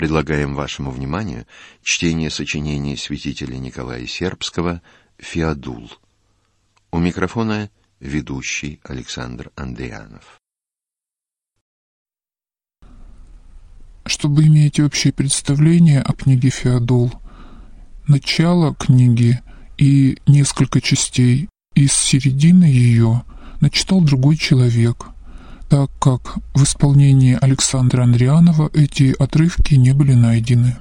Предлагаем вашему вниманию чтение сочинения святителя Николая Сербского «Феодул». У микрофона ведущий Александр Андрианов. Чтобы иметь общее представление о книге «Феодул», начало книги и несколько частей из середины ее начитал другой человек, так как в исполнении Александра Андрианова эти отрывки не были найдены.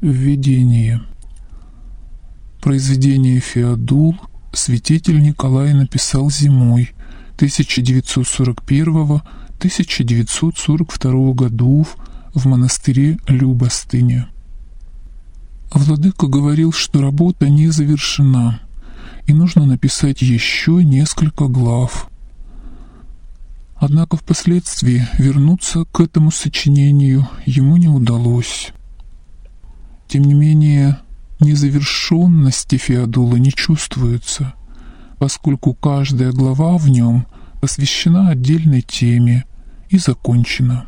Введение. Произведение «Феодул» святитель Николай написал зимой 1941-1942 годов в монастыре Любостыня. Владыка говорил, что работа не завершена, и нужно написать еще несколько глав. Однако впоследствии вернуться к этому сочинению ему не удалось. Тем не менее, незавершенности Феодула не чувствуется, поскольку каждая глава в нем посвящена отдельной теме и закончена.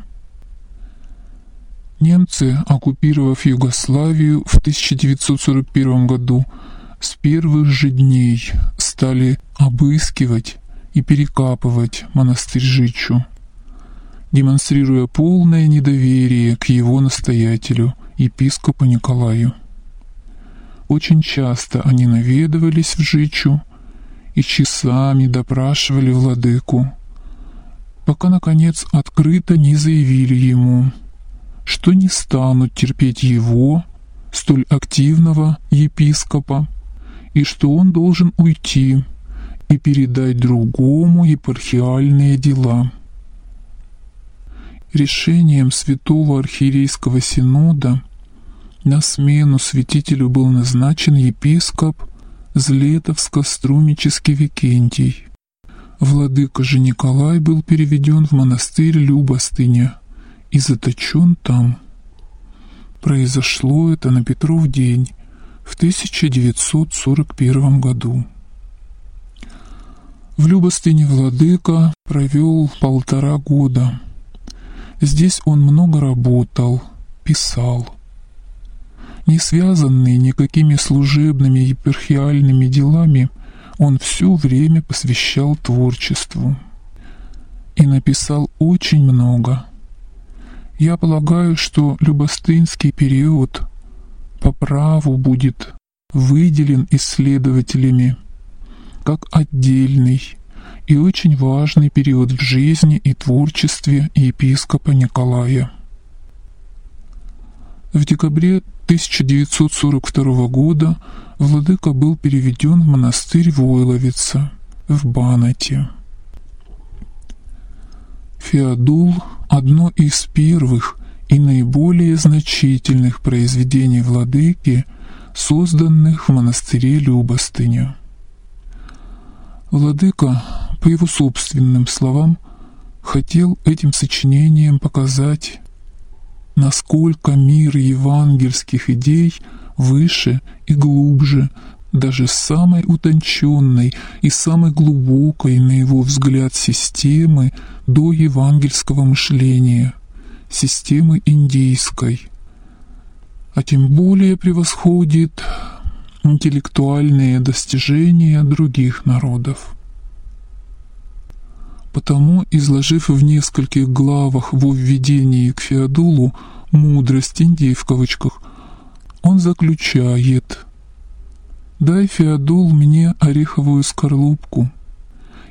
Немцы, оккупировав Югославию в 1941 году, с первых же дней стали обыскивать и перекапывать монастырь Жичу, демонстрируя полное недоверие к его настоятелю, епископу Николаю. Очень часто они наведывались в Жичу и часами допрашивали владыку, пока, наконец, открыто не заявили ему – что не станут терпеть его, столь активного епископа, и что он должен уйти и передать другому епархиальные дела. Решением Святого Архиерейского Синода на смену святителю был назначен епископ Злетовско-Струмический Викентий. Владыка же Николай был переведен в монастырь Любостыня – и заточен там. Произошло это на Петров день в 1941 году. В Любостыне Владыка провел полтора года. Здесь он много работал, писал. Не связанный никакими служебными епархиальными делами, он все время посвящал творчеству. И написал очень много – я полагаю, что Любостынский период по праву будет выделен исследователями как отдельный и очень важный период в жизни и творчестве епископа Николая. В декабре 1942 года владыка был переведен в монастырь Войловица в Банате. Феодул – одно из первых и наиболее значительных произведений владыки, созданных в монастыре Любостыня. Владыка, по его собственным словам, хотел этим сочинением показать, насколько мир евангельских идей выше и глубже даже самой утонченной и самой глубокой, на его взгляд, системы до евангельского мышления, системы индийской, а тем более превосходит интеллектуальные достижения других народов. Потому, изложив в нескольких главах во введении к Феодулу «мудрость Индии» в кавычках, он заключает – Дай, Феодул, мне ореховую скорлупку,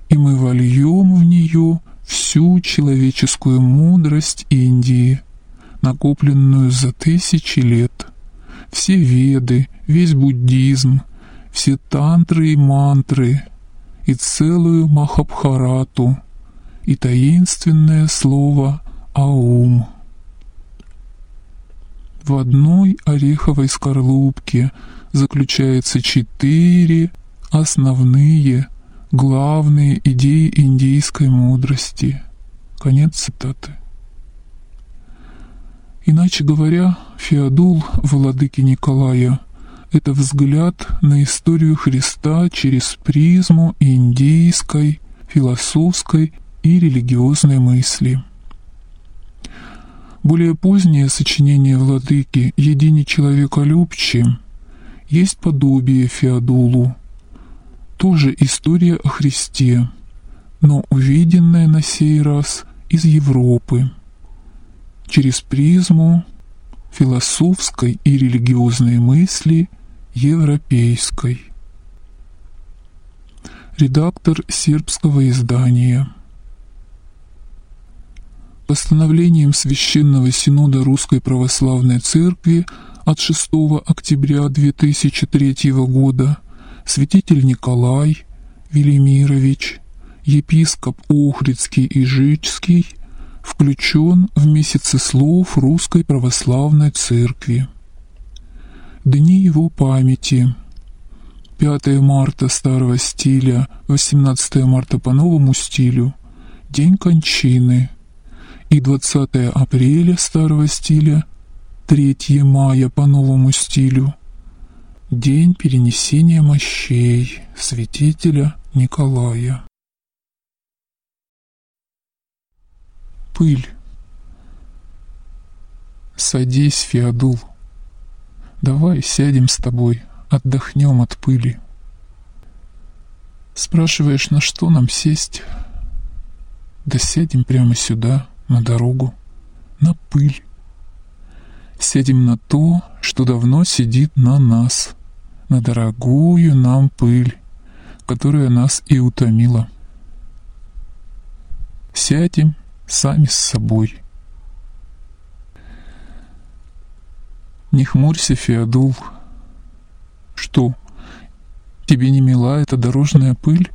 и мы вольем в нее всю человеческую мудрость Индии, накопленную за тысячи лет, все веды, весь буддизм, все тантры и мантры, и целую Махабхарату, и таинственное слово «Аум». В одной ореховой скорлупке – заключается четыре основные, главные идеи индийской мудрости. Конец цитаты. Иначе говоря, Феодул владыки Николая – это взгляд на историю Христа через призму индийской, философской и религиозной мысли. Более позднее сочинение владыки «Едине человеколюбче» есть подобие Феодулу, тоже история о Христе, но увиденная на сей раз из Европы, через призму философской и религиозной мысли европейской. Редактор сербского издания – Постановлением Священного Синода Русской Православной Церкви от 6 октября 2003 года святитель Николай Велимирович, епископ Охридский и Жичский, включен в месяцы слов Русской Православной Церкви. Дни его памяти. 5 марта старого стиля, 18 марта по новому стилю, день кончины – и 20 апреля старого стиля, 3 мая по новому стилю, день перенесения мощей святителя Николая. Пыль. Садись, Феодул. Давай сядем с тобой, отдохнем от пыли. Спрашиваешь, на что нам сесть? Да сядем прямо сюда, на дорогу, на пыль. Сядем на то, что давно сидит на нас, на дорогую нам пыль, которая нас и утомила. Сядем сами с собой. Не хмурься, Феодул. Что, тебе не мила эта дорожная пыль?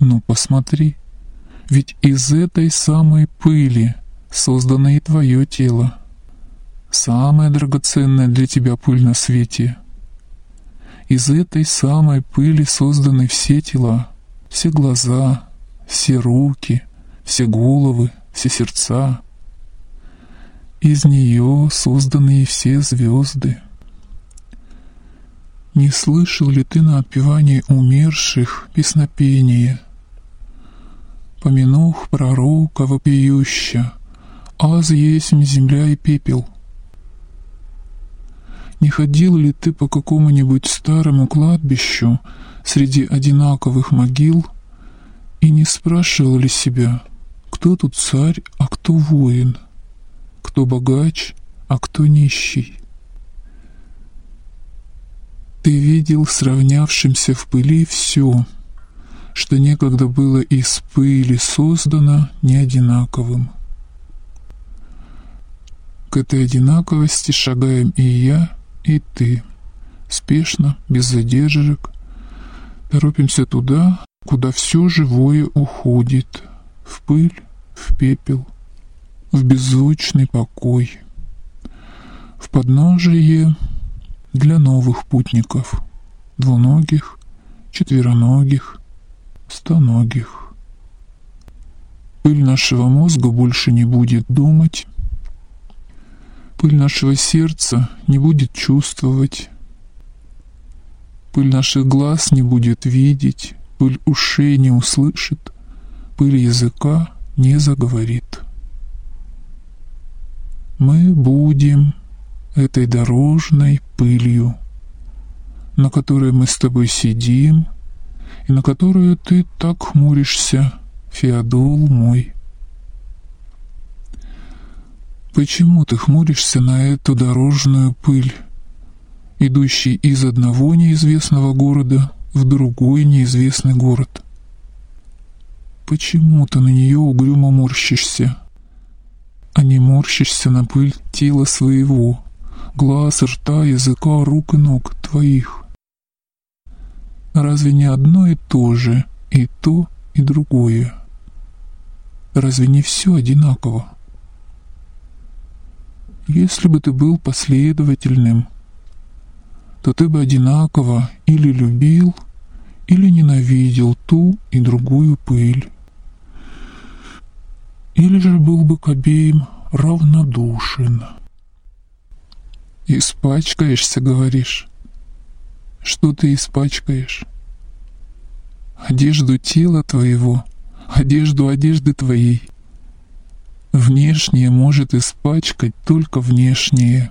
Ну, посмотри, ведь из этой самой пыли создано и твое тело. Самая драгоценная для тебя пыль на свете. Из этой самой пыли созданы все тела, все глаза, все руки, все головы, все сердца. Из нее созданы и все звезды. Не слышал ли ты на отпевании умерших песнопения — помянух пророка вопиюща, аз есмь земля и пепел. Не ходил ли ты по какому-нибудь старому кладбищу среди одинаковых могил и не спрашивал ли себя, кто тут царь, а кто воин, кто богач, а кто нищий? Ты видел сравнявшимся в пыли все — что некогда было из пыли создано не одинаковым. К этой одинаковости шагаем и я, и ты, спешно, без задержек, торопимся туда, куда все живое уходит, в пыль, в пепел, в беззвучный покой, в подножие для новых путников, двуногих, четвероногих, стоногих. Пыль нашего мозга больше не будет думать, пыль нашего сердца не будет чувствовать, пыль наших глаз не будет видеть, пыль ушей не услышит, пыль языка не заговорит. Мы будем этой дорожной пылью, на которой мы с тобой сидим и на которую ты так хмуришься, Феодул мой. Почему ты хмуришься на эту дорожную пыль, идущий из одного неизвестного города в другой неизвестный город? Почему ты на нее угрюмо морщишься, а не морщишься на пыль тела своего, глаз, рта, языка, рук и ног твоих? Разве не одно и то же, и то, и другое? Разве не все одинаково? Если бы ты был последовательным, то ты бы одинаково или любил, или ненавидел ту и другую пыль. Или же был бы к обеим равнодушен. «Испачкаешься, говоришь?» Что ты испачкаешь? Одежду тела твоего, одежду одежды твоей. Внешнее может испачкать только внешнее.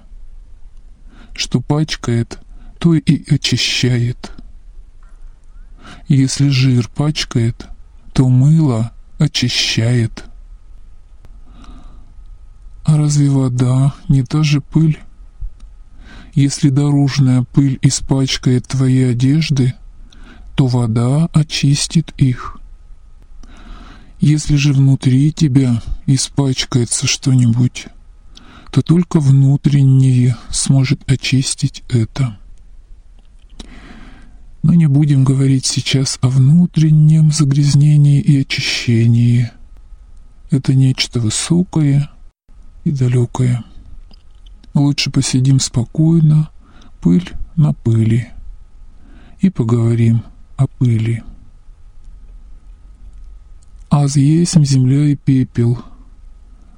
Что пачкает, то и очищает. Если жир пачкает, то мыло очищает. А разве вода не та же пыль? Если дорожная пыль испачкает твои одежды, то вода очистит их. Если же внутри тебя испачкается что-нибудь, то только внутреннее сможет очистить это. Но не будем говорить сейчас о внутреннем загрязнении и очищении. Это нечто высокое и далекое. Лучше посидим спокойно, пыль на пыли, и поговорим о пыли. «Аз есмь земля и пепел».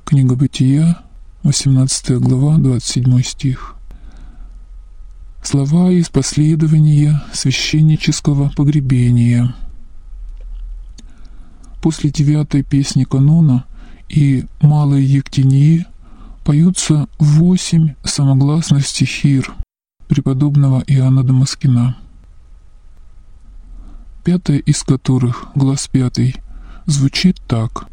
Книга Бытия, 18 глава, 27 стих. Слова из последования священнического погребения. После девятой песни канона и малой Ектении поются восемь самогласных стихир преподобного Иоанна Дамаскина, пятая из которых, глаз пятый, звучит так.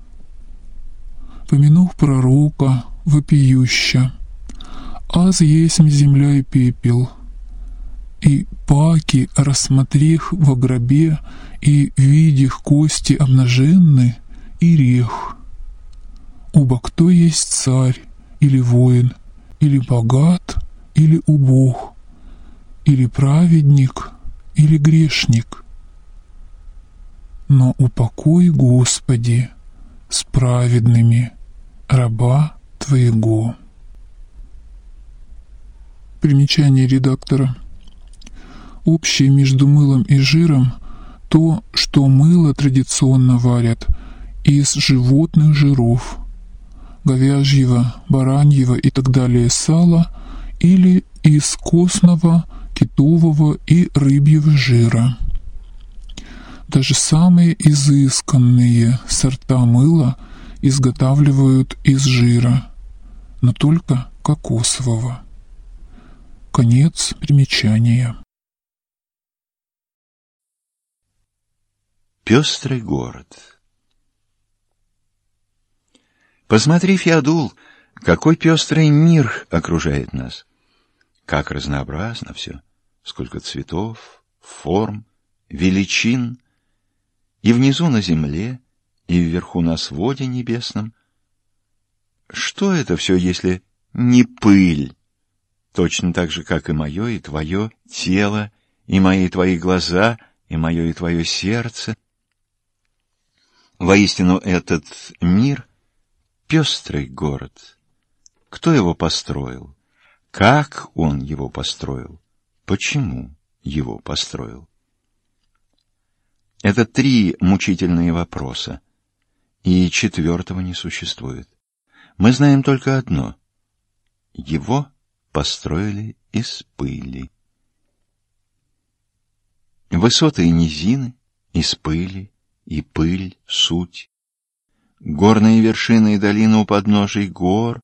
«Помянув пророка, вопиюща, аз есмь земля и пепел, и паки, рассмотрех во гробе, и видих кости обнаженны, и рех. Уба кто есть царь, или воин, или богат, или убог, или праведник, или грешник. Но упокой, Господи, с праведными раба Твоего. Примечание редактора. Общее между мылом и жиром то, что мыло традиционно варят из животных жиров – говяжьего, бараньего и так далее сала или из костного, китового и рыбьего жира. Даже самые изысканные сорта мыла изготавливают из жира, но только кокосового. Конец примечания. Пестрый город Посмотри, Феодул, какой пестрый мир окружает нас. Как разнообразно все, сколько цветов, форм, величин. И внизу на земле, и вверху на своде небесном. Что это все, если не пыль? Точно так же, как и мое, и твое тело, и мои и твои глаза, и мое и твое сердце. Воистину, этот мир — пестрый город. Кто его построил? Как он его построил? Почему его построил? Это три мучительные вопроса, и четвертого не существует. Мы знаем только одно. Его построили из пыли. Высоты и низины из пыли, и пыль — суть горные вершины и долины у подножий гор,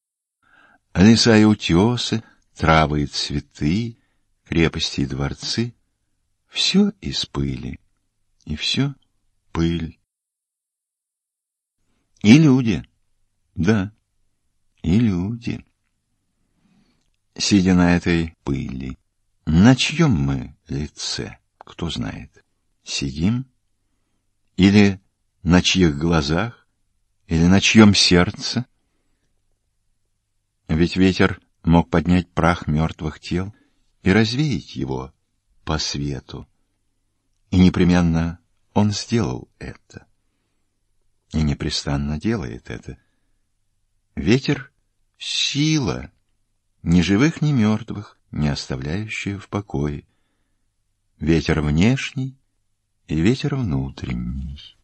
леса и утесы, травы и цветы, крепости и дворцы — все из пыли, и все пыль. И люди, да, и люди. Сидя на этой пыли, на чьем мы лице, кто знает, сидим? Или на чьих глазах? Или на чьем сердце? Ведь ветер мог поднять прах мертвых тел и развеять его по свету. И непременно он сделал это. И непрестанно делает это. Ветер — сила, ни живых, ни мертвых, не оставляющая в покое. Ветер внешний и ветер внутренний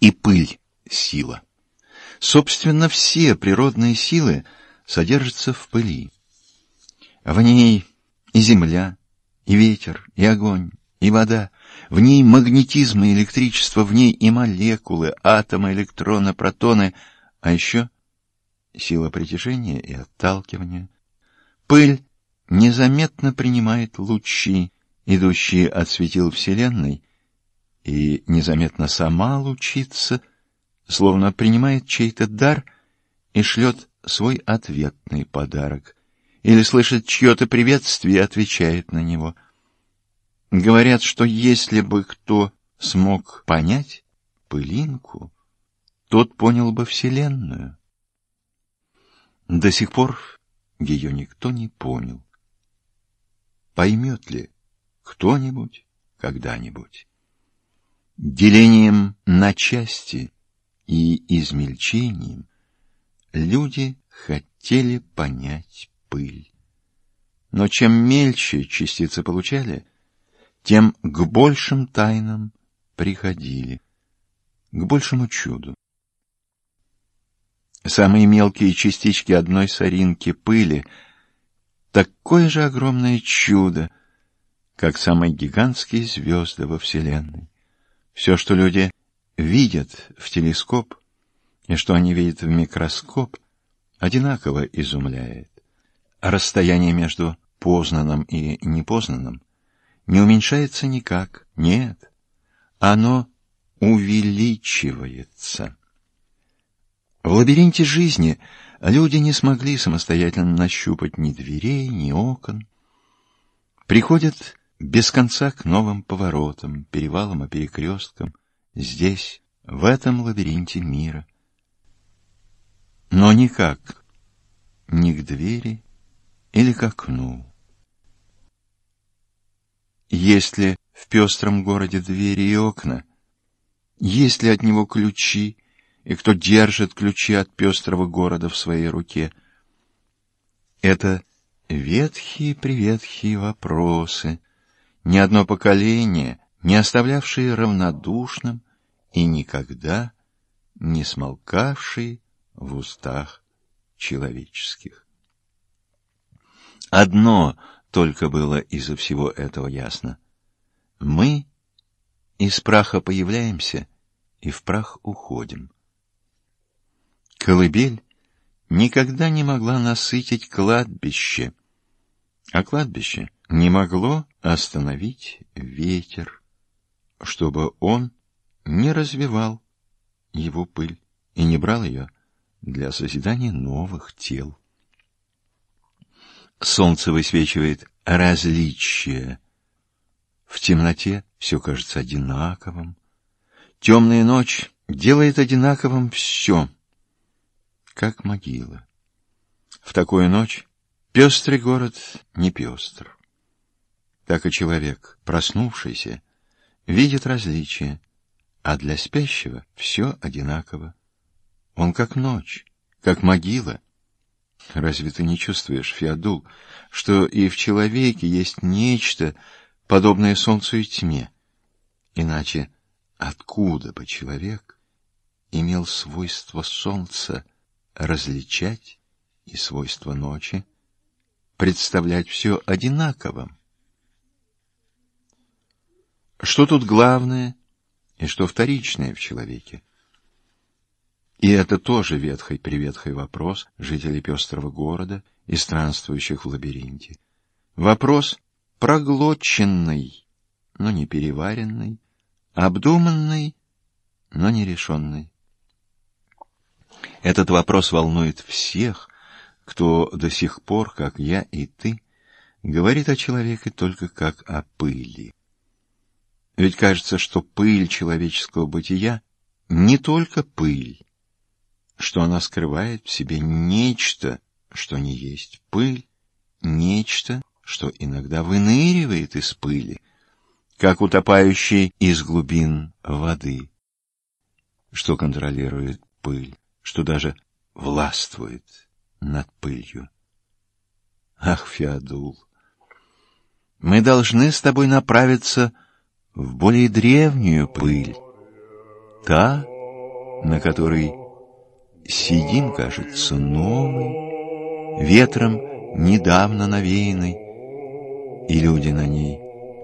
и пыль — сила. Собственно, все природные силы содержатся в пыли. В ней и земля, и ветер, и огонь, и вода, В ней магнетизм и электричество, в ней и молекулы, атомы, электроны, протоны, а еще сила притяжения и отталкивания. Пыль незаметно принимает лучи, идущие от светил Вселенной, и незаметно сама лучится, словно принимает чей-то дар и шлет свой ответный подарок, или слышит чье-то приветствие и отвечает на него. Говорят, что если бы кто смог понять пылинку, тот понял бы Вселенную. До сих пор ее никто не понял. Поймет ли кто-нибудь когда-нибудь? Делением на части и измельчением люди хотели понять пыль. Но чем мельче частицы получали, тем к большим тайнам приходили, к большему чуду. Самые мелкие частички одной соринки пыли — такое же огромное чудо, как самые гигантские звезды во Вселенной. Все, что люди видят в телескоп и что они видят в микроскоп, одинаково изумляет. Расстояние между познанным и непознанным не уменьшается никак, нет, оно увеличивается. В лабиринте жизни люди не смогли самостоятельно нащупать ни дверей, ни окон. Приходят без конца к новым поворотам, перевалам и перекресткам, здесь, в этом лабиринте мира. Но никак ни к двери или к окну. Есть ли в пестром городе двери и окна? Есть ли от него ключи, и кто держит ключи от пестрого города в своей руке? Это ветхие-приветхие вопросы, ни одно поколение, не оставлявшие равнодушным и никогда не смолкавшие в устах человеческих. Одно только было из-за всего этого ясно. Мы из праха появляемся и в прах уходим. Колыбель никогда не могла насытить кладбище, а кладбище не могло остановить ветер, чтобы он не развивал его пыль и не брал ее для созидания новых тел. Солнце высвечивает различия. В темноте все кажется одинаковым. Темная ночь делает одинаковым все, как могила. В такую ночь пестрый город не пестр. Так и человек, проснувшийся, видит различия, а для спящего все одинаково. Он как ночь, как могила. Разве ты не чувствуешь, Феодул, что и в человеке есть нечто, подобное солнцу и тьме? Иначе откуда бы человек имел свойство солнца различать и свойство ночи представлять все одинаковым? Что тут главное и что вторичное в человеке? И это тоже ветхий-приветхий вопрос жителей пестрого города и странствующих в лабиринте. Вопрос проглоченный, но не переваренный, обдуманный, но не решенный. Этот вопрос волнует всех, кто до сих пор, как я и ты, говорит о человеке только как о пыли. Ведь кажется, что пыль человеческого бытия не только пыль, что она скрывает в себе нечто, что не есть пыль, нечто, что иногда выныривает из пыли, как утопающий из глубин воды, что контролирует пыль, что даже властвует над пылью. Ах, Феодул, мы должны с тобой направиться в более древнюю пыль, та, на которой Сидим, кажется, новый, ветром недавно навеянный, и люди на ней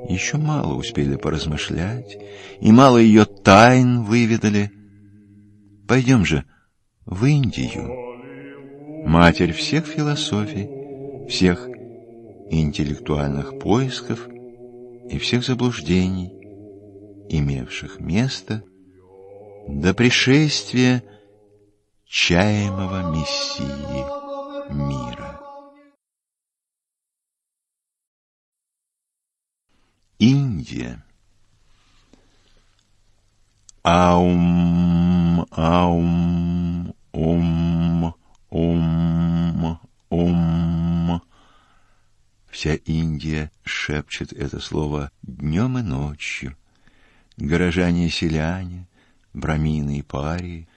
еще мало успели поразмышлять, и мало ее тайн выведали. Пойдем же в Индию, матерь всех философий, всех интеллектуальных поисков и всех заблуждений, имевших место до пришествия чаемого Мессии мира. Индия. Аум, аум, ум, ум, ум. Вся Индия шепчет это слово днем и ночью. Горожане селяне, брамины и парии,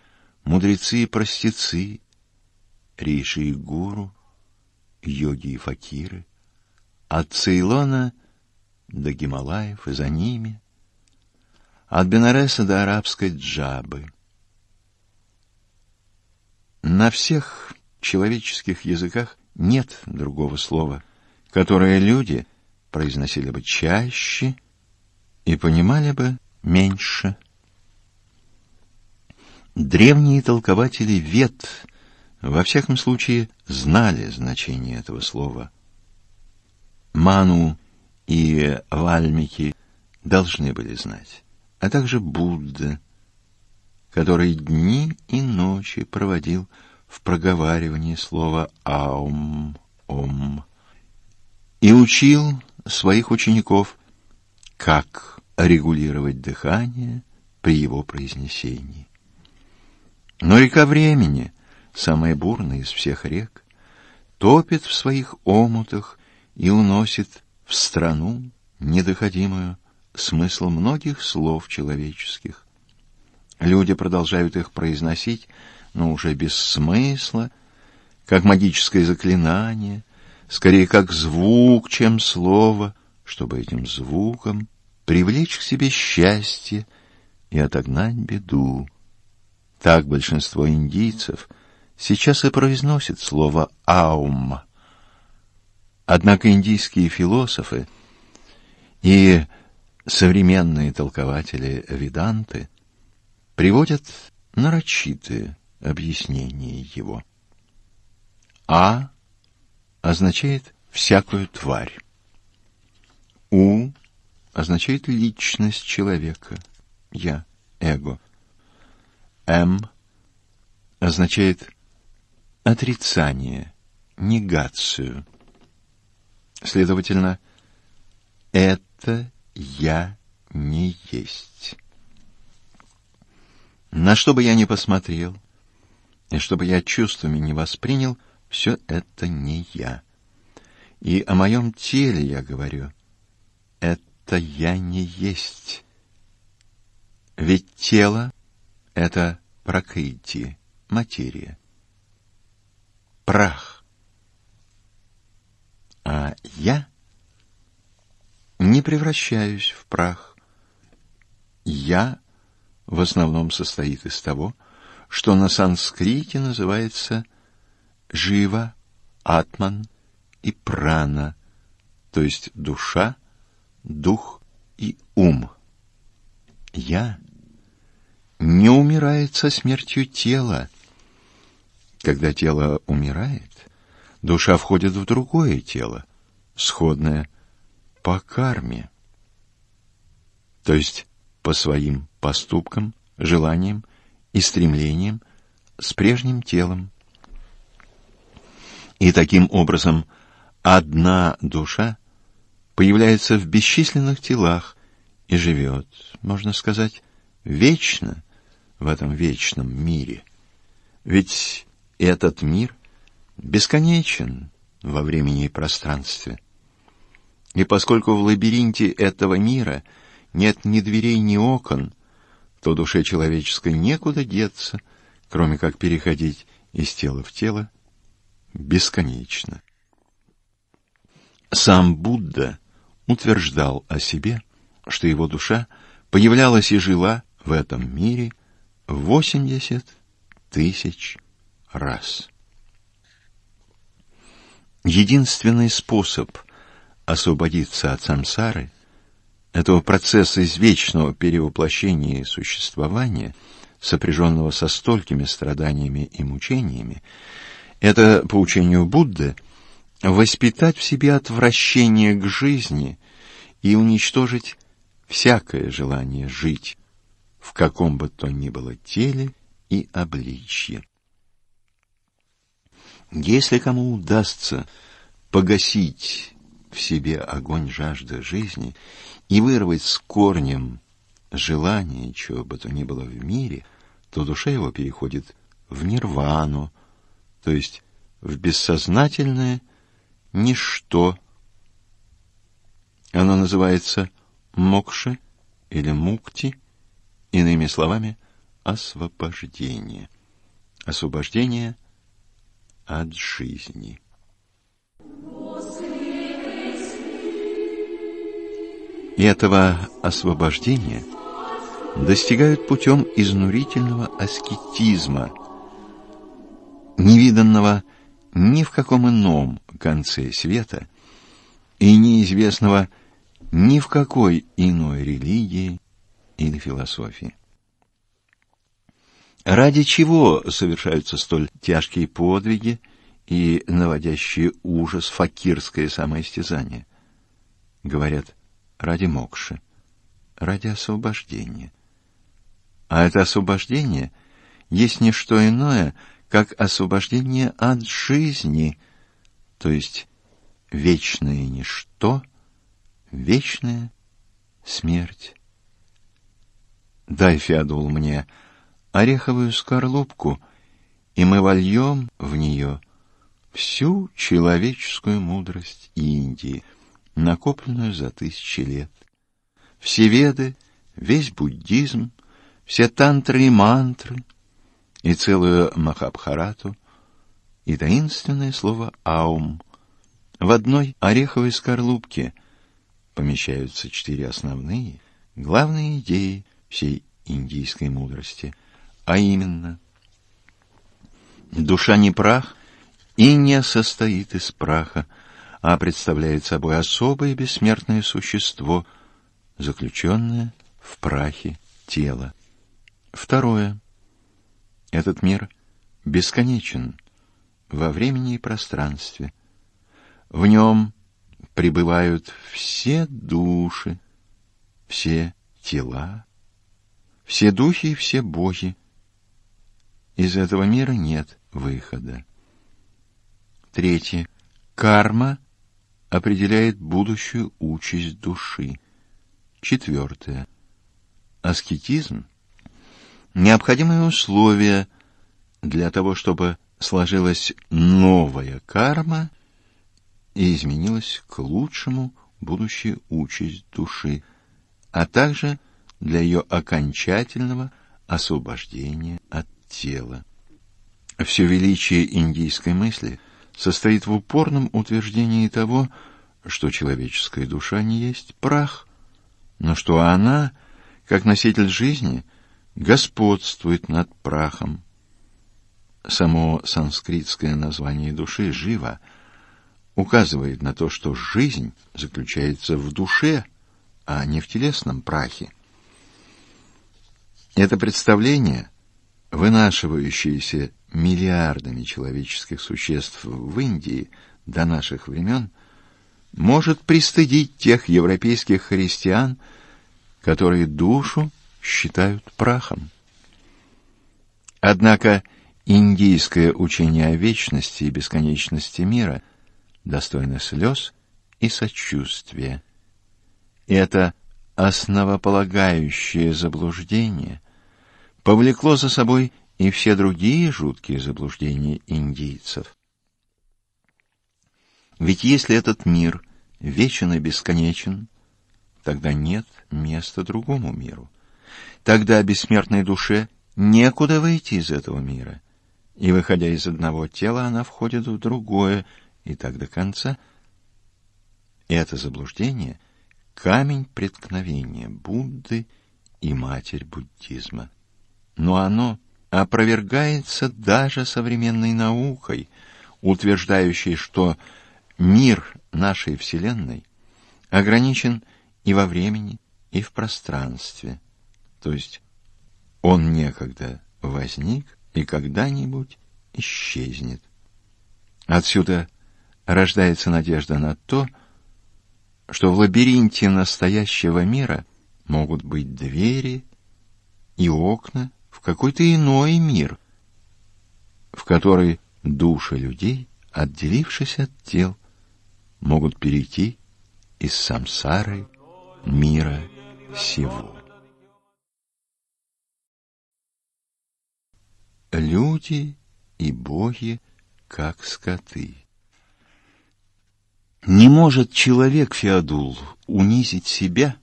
мудрецы и простецы, риши и гуру, йоги и факиры, от Цейлона до Гималаев и за ними, от Бенареса до арабской Джабы. На всех человеческих языках нет другого слова, которое люди произносили бы чаще и понимали бы меньше. Древние толкователи вет во всяком случае знали значение этого слова. Ману и Вальмики должны были знать, а также Будда, который дни и ночи проводил в проговаривании слова «аум», «ом» и учил своих учеников, как регулировать дыхание при его произнесении. Но река времени, самая бурная из всех рек, топит в своих омутах и уносит в страну недоходимую смысл многих слов человеческих. Люди продолжают их произносить, но уже без смысла, как магическое заклинание, скорее как звук, чем слово, чтобы этим звуком привлечь к себе счастье и отогнать беду. Так большинство индийцев сейчас и произносит слово «аум». Однако индийские философы и современные толкователи веданты приводят нарочитые объяснения его. «А» означает «всякую тварь». «У» означает «личность человека», «я», «эго». М означает отрицание, негацию. Следовательно, это я не есть. На что бы я ни посмотрел, и что бы я чувствами не воспринял, все это не я. И о моем теле я говорю, это я не есть. Ведь тело это пракрити, материя. Прах. А я не превращаюсь в прах. Я в основном состоит из того, что на санскрите называется жива, атман и прана, то есть душа, дух и ум. Я не умирает со смертью тела. Когда тело умирает, душа входит в другое тело, сходное по карме, то есть по своим поступкам, желаниям и стремлениям с прежним телом. И таким образом одна душа появляется в бесчисленных телах и живет, можно сказать, вечно в этом вечном мире. Ведь этот мир бесконечен во времени и пространстве. И поскольку в лабиринте этого мира нет ни дверей, ни окон, то душе человеческой некуда деться, кроме как переходить из тела в тело бесконечно. Сам Будда утверждал о себе, что его душа появлялась и жила в этом мире восемьдесят тысяч раз. Единственный способ освободиться от самсары этого процесса извечного перевоплощения и существования, сопряженного со столькими страданиями и мучениями, это, по учению Будды, воспитать в себе отвращение к жизни и уничтожить всякое желание жить в каком бы то ни было теле и обличье. Если кому удастся погасить в себе огонь жажды жизни и вырвать с корнем желание чего бы то ни было в мире, то душа его переходит в нирвану, то есть в бессознательное ничто. Оно называется мокши или мукти, иными словами, освобождение. Освобождение от жизни. И этого освобождения достигают путем изнурительного аскетизма, невиданного ни в каком ином конце света и неизвестного ни в какой иной религии или философии. Ради чего совершаются столь тяжкие подвиги и наводящие ужас факирское самоистязание? Говорят, ради мокши, ради освобождения. А это освобождение есть не что иное, как освобождение от жизни, то есть вечное ничто, вечная смерть. Дай, Феодул, мне ореховую скорлупку, и мы вольем в нее всю человеческую мудрость Индии, накопленную за тысячи лет. Все веды, весь буддизм, все тантры и мантры, и целую Махабхарату, и таинственное слово «аум». В одной ореховой скорлупке помещаются четыре основные, главные идеи всей индийской мудрости, а именно душа не прах и не состоит из праха, а представляет собой особое бессмертное существо, заключенное в прахе тела. Второе. Этот мир бесконечен во времени и пространстве. В нем пребывают все души, все тела, все духи и все боги. Из этого мира нет выхода. Третье. Карма определяет будущую участь души. Четвертое. Аскетизм — необходимое условие для того, чтобы сложилась новая карма и изменилась к лучшему будущая участь души, а также для ее окончательного освобождения от тела. Все величие индийской мысли состоит в упорном утверждении того, что человеческая душа не есть прах, но что она, как носитель жизни, господствует над прахом. Само санскритское название души «жива» указывает на то, что жизнь заключается в душе, а не в телесном прахе. Это представление, вынашивающееся миллиардами человеческих существ в Индии до наших времен, может пристыдить тех европейских христиан, которые душу считают прахом. Однако индийское учение о вечности и бесконечности мира достойно слез и сочувствия. Это основополагающее заблуждение повлекло за собой и все другие жуткие заблуждения индийцев. Ведь если этот мир вечен и бесконечен, тогда нет места другому миру. Тогда бессмертной душе некуда выйти из этого мира, и, выходя из одного тела, она входит в другое, и так до конца. Это заблуждение — камень преткновения Будды и матерь буддизма но оно опровергается даже современной наукой, утверждающей, что мир нашей Вселенной ограничен и во времени, и в пространстве, то есть он некогда возник и когда-нибудь исчезнет. Отсюда рождается надежда на то, что в лабиринте настоящего мира могут быть двери и окна какой-то иной мир, в который души людей, отделившись от тел, могут перейти из самсары мира сего. Люди и боги как скоты. Не может человек, Феодул, унизить себя,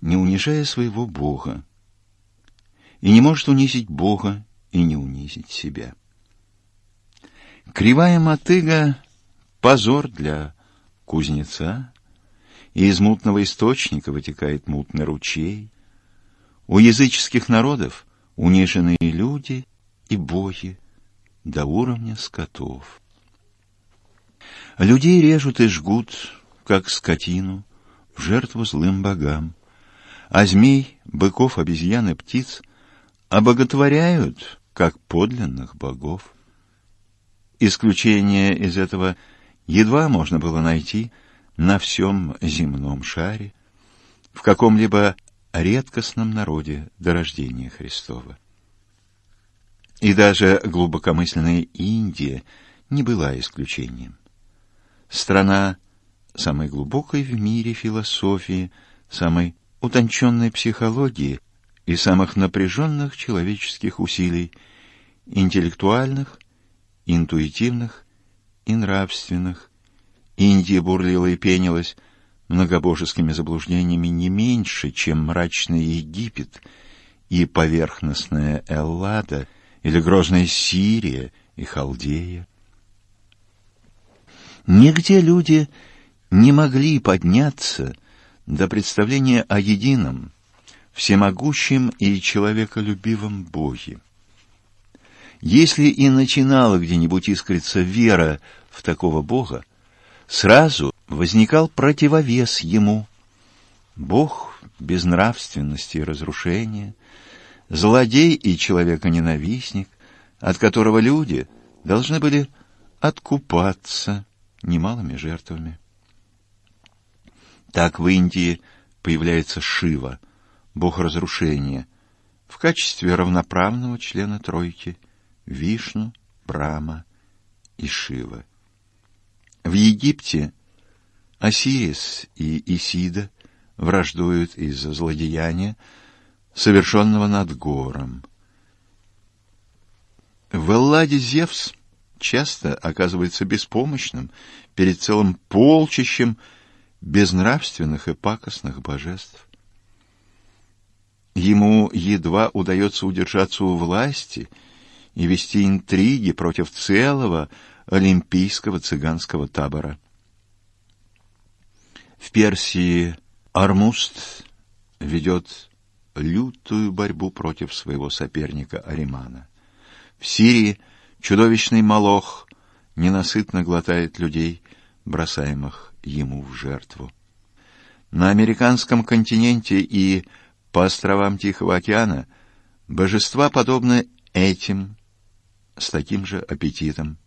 не унижая своего Бога, и не может унизить Бога и не унизить себя. Кривая мотыга — позор для кузнеца, и из мутного источника вытекает мутный ручей. У языческих народов униженные люди и боги до уровня скотов. Людей режут и жгут, как скотину, в жертву злым богам, а змей, быков, обезьян и птиц обоготворяют, как подлинных богов. Исключение из этого едва можно было найти на всем земном шаре, в каком-либо редкостном народе до рождения Христова. И даже глубокомысленная Индия не была исключением. Страна самой глубокой в мире философии, самой утонченной психологии и самых напряженных человеческих усилий, интеллектуальных, интуитивных и нравственных. Индия бурлила и пенилась многобожескими заблуждениями не меньше, чем мрачный Египет и поверхностная Эллада — или грозная Сирия и Халдея. Нигде люди не могли подняться до представления о едином, всемогущем и человеколюбивом Боге. Если и начинала где-нибудь искриться вера в такого Бога, сразу возникал противовес ему. Бог безнравственности и разрушения, злодей и человеконенавистник, от которого люди должны были откупаться немалыми жертвами. Так в Индии появляется Шива, бог разрушения, в качестве равноправного члена тройки Вишну, Брама и Шива. В Египте Осирис и Исида враждуют из-за злодеяния, совершенного над гором. В Элладе Зевс часто оказывается беспомощным перед целым полчищем безнравственных и пакостных божеств. Ему едва удается удержаться у власти и вести интриги против целого олимпийского цыганского табора. В Персии Армуст ведет лютую борьбу против своего соперника Аримана. В Сирии чудовищный Молох ненасытно глотает людей, бросаемых ему в жертву. На американском континенте и по островам Тихого океана божества подобны этим с таким же аппетитом.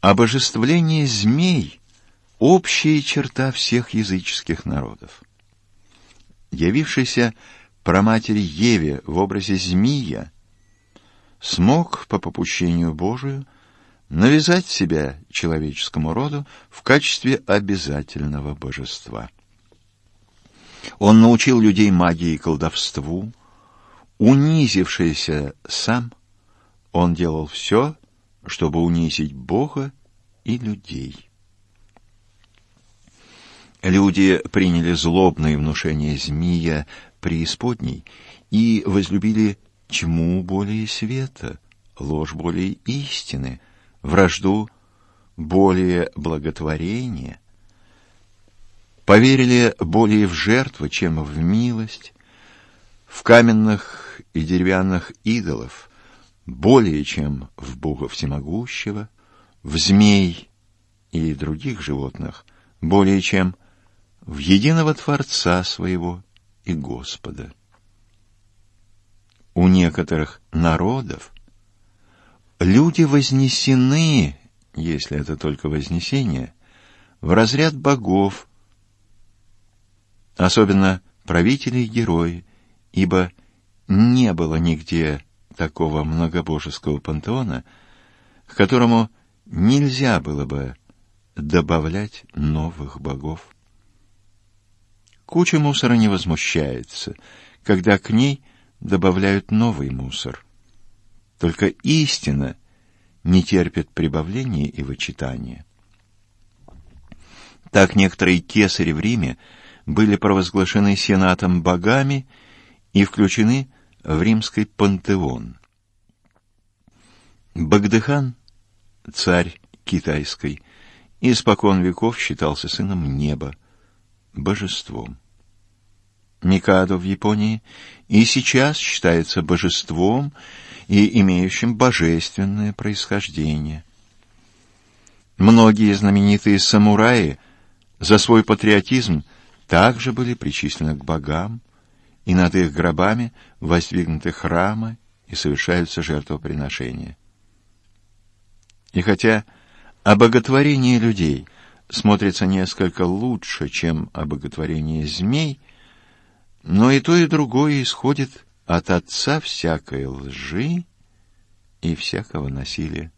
Обожествление змей — общая черта всех языческих народов явившийся праматери Еве в образе змея, смог по попущению Божию навязать себя человеческому роду в качестве обязательного божества. Он научил людей магии и колдовству, унизившийся сам, он делал все, чтобы унизить Бога и людей. Люди приняли злобные внушения змея преисподней и возлюбили тьму более света, ложь более истины, вражду более благотворения, поверили более в жертву, чем в милость, в каменных и деревянных идолов, более, чем в Бога Всемогущего, в змей и других животных, более, чем в единого Творца своего и Господа. У некоторых народов люди вознесены, если это только вознесение, в разряд богов, особенно правители и герои, ибо не было нигде такого многобожеского пантеона, к которому нельзя было бы добавлять новых богов. Куча мусора не возмущается, когда к ней добавляют новый мусор. Только истина не терпит прибавления и вычитания. Так некоторые кесари в Риме были провозглашены сенатом богами и включены в римский пантеон. Багдыхан, царь китайской, испокон веков считался сыном неба, божеством. Микадо в Японии и сейчас считается божеством и имеющим божественное происхождение. Многие знаменитые самураи за свой патриотизм также были причислены к богам, и над их гробами воздвигнуты храмы и совершаются жертвоприношения. И хотя обоготворение людей смотрится несколько лучше, чем обоготворение змей, но и то, и другое исходит от отца всякой лжи и всякого насилия.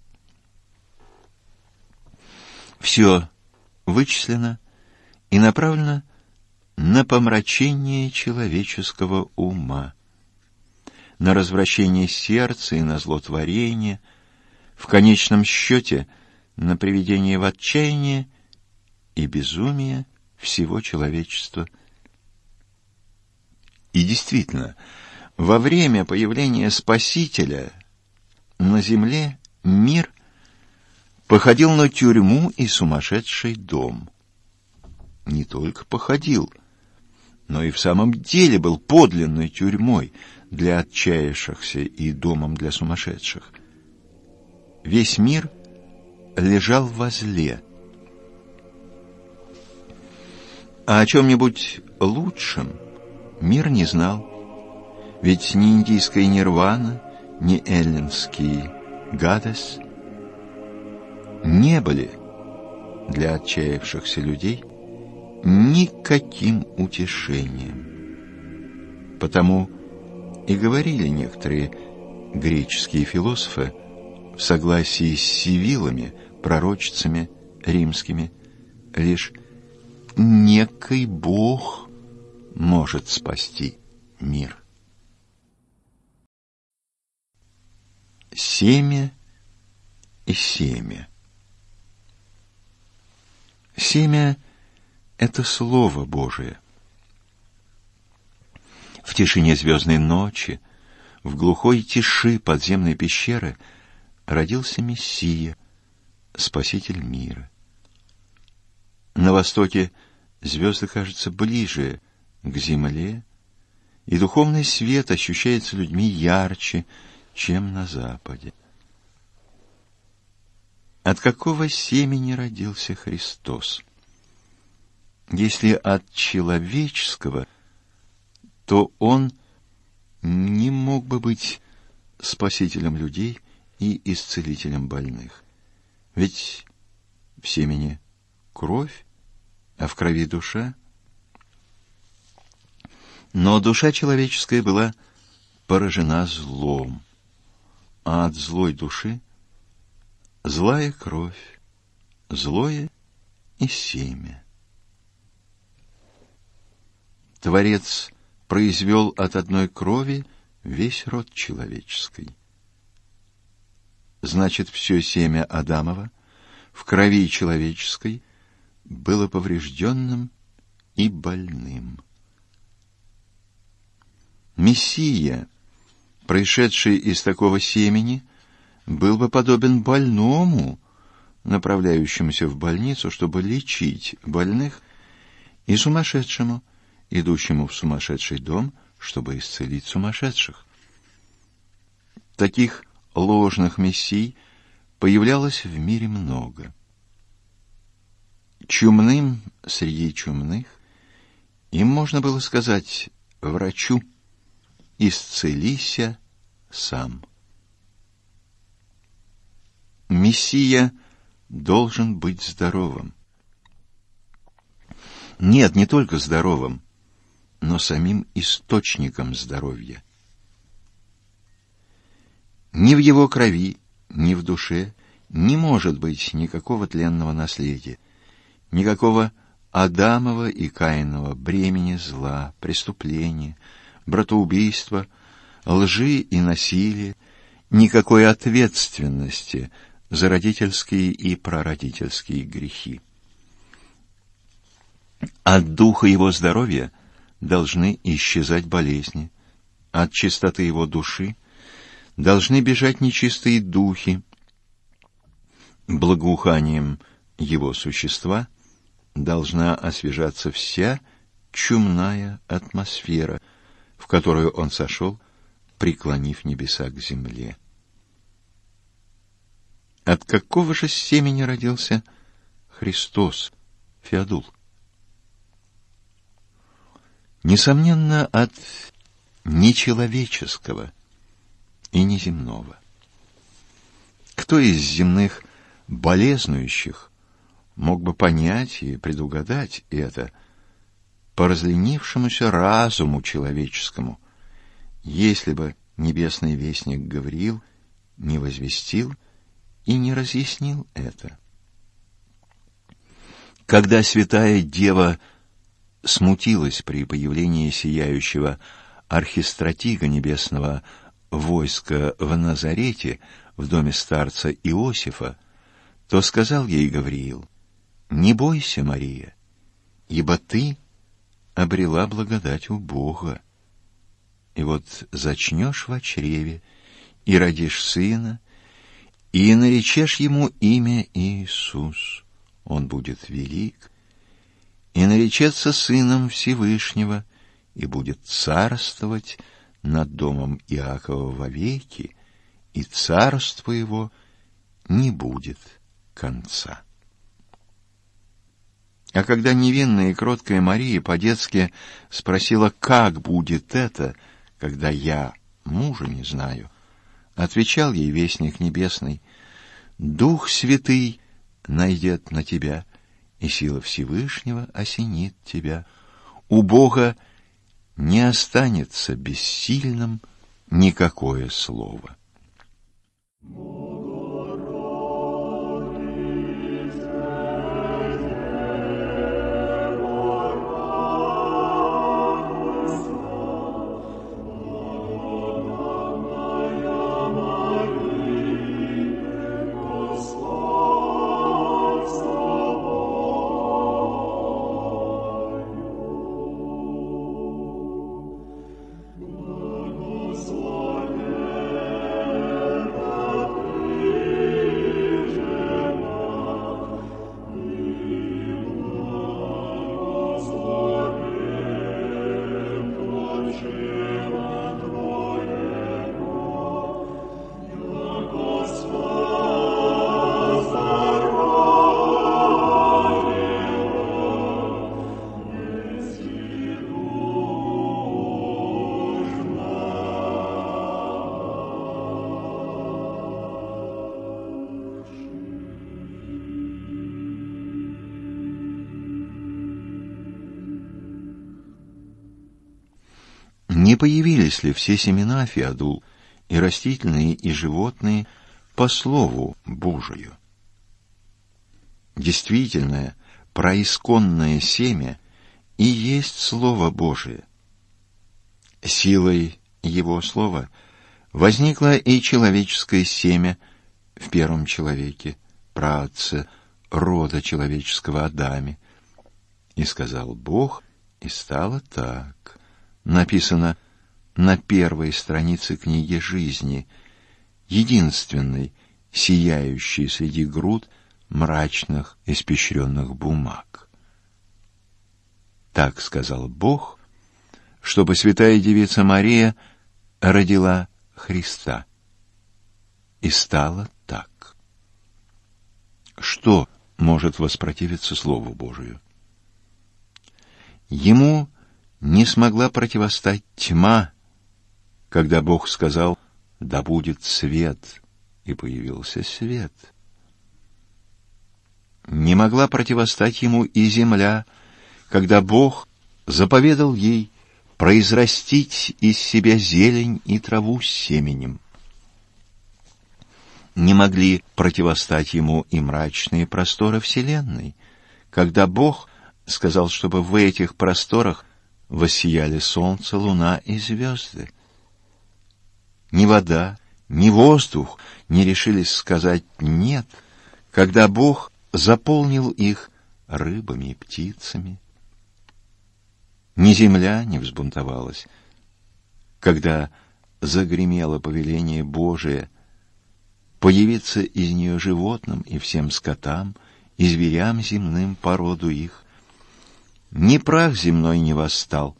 Все вычислено и направлено на помрачение человеческого ума, на развращение сердца и на злотворение, в конечном счете на приведение в отчаяние и безумие всего человечества. И действительно, во время появления Спасителя на земле мир походил на тюрьму и сумасшедший дом. Не только походил – но и в самом деле был подлинной тюрьмой для отчаявшихся и домом для сумасшедших. Весь мир лежал возле. А о чем-нибудь лучшем мир не знал. Ведь ни индийская нирвана, ни эллинский гадес не были для отчаявшихся людей никаким утешением. Потому и говорили некоторые греческие философы в согласии с сивилами, пророчицами римскими, лишь некий Бог может спасти мир. Семя и семя. Семя — это Слово Божие. В тишине звездной ночи, в глухой тиши подземной пещеры родился Мессия, Спаситель мира. На востоке звезды кажутся ближе к земле, и духовный свет ощущается людьми ярче, чем на западе. От какого семени родился Христос? Если от человеческого, то он не мог бы быть спасителем людей и исцелителем больных. Ведь в семени кровь, а в крови душа. Но душа человеческая была поражена злом, а от злой души злая кровь, злое и семя. Творец произвел от одной крови весь род человеческий. Значит, все семя Адамова в крови человеческой было поврежденным и больным. Мессия, пришедший из такого семени, был бы подобен больному, направляющемуся в больницу, чтобы лечить больных, и сумасшедшему, идущему в сумасшедший дом, чтобы исцелить сумасшедших. Таких ложных мессий появлялось в мире много. Чумным среди чумных Им можно было сказать врачу «Исцелися сам». Мессия должен быть здоровым. Нет, не только здоровым, но самим источником здоровья. Ни в его крови, ни в душе не может быть никакого тленного наследия, никакого Адамова и Каинова бремени зла, преступления, братоубийства, лжи и насилия, никакой ответственности за родительские и прародительские грехи. От духа его здоровья должны исчезать болезни, от чистоты его души должны бежать нечистые духи, благоуханием его существа должна освежаться вся чумная атмосфера, в которую он сошел, преклонив небеса к земле. От какого же семени родился Христос, Феодул? Несомненно, от нечеловеческого и неземного. Кто из земных болезнующих мог бы понять и предугадать это по разленившемуся разуму человеческому, если бы небесный вестник Гавриил не возвестил и не разъяснил это. Когда святая дева смутилась при появлении сияющего архистратига небесного войска в Назарете в доме старца Иосифа, то сказал ей Гавриил, «Не бойся, Мария, ибо ты обрела благодать у Бога. И вот зачнешь в чреве и родишь сына, и наречешь ему имя Иисус. Он будет велик, и наречется сыном Всевышнего, и будет царствовать над домом Иакова вовеки, и царство его не будет конца. А когда невинная и кроткая Мария по-детски спросила, как будет это, когда я мужа не знаю, отвечал ей вестник небесный, «Дух Святый найдет на тебя, и сила Всевышнего осенит тебя. У Бога не останется бессильным никакое слово». Не появились ли все семена Феодул, и растительные, и животные, по слову Божию? Действительное, происконное семя и есть Слово Божие. Силой его слова возникло и человеческое семя в первом человеке, праотце рода человеческого Адаме. И сказал Бог, и стало так написано на первой странице книги жизни, единственной, сияющей среди груд мрачных, испещренных бумаг. Так сказал Бог, чтобы святая девица Мария родила Христа. И стало так. Что может воспротивиться Слову Божию? Ему не смогла противостать тьма, когда Бог сказал «Да будет свет», и появился свет. Не могла противостать ему и земля, когда Бог заповедал ей произрастить из себя зелень и траву с семенем. Не могли противостать ему и мрачные просторы Вселенной, когда Бог сказал, чтобы в этих просторах воссияли солнце, луна и звезды. Ни вода, ни воздух не решились сказать «нет», когда Бог заполнил их рыбами и птицами. Ни земля не взбунтовалась, когда загремело повеление Божие появиться из нее животным и всем скотам, и зверям земным породу их. Ни прах земной не восстал,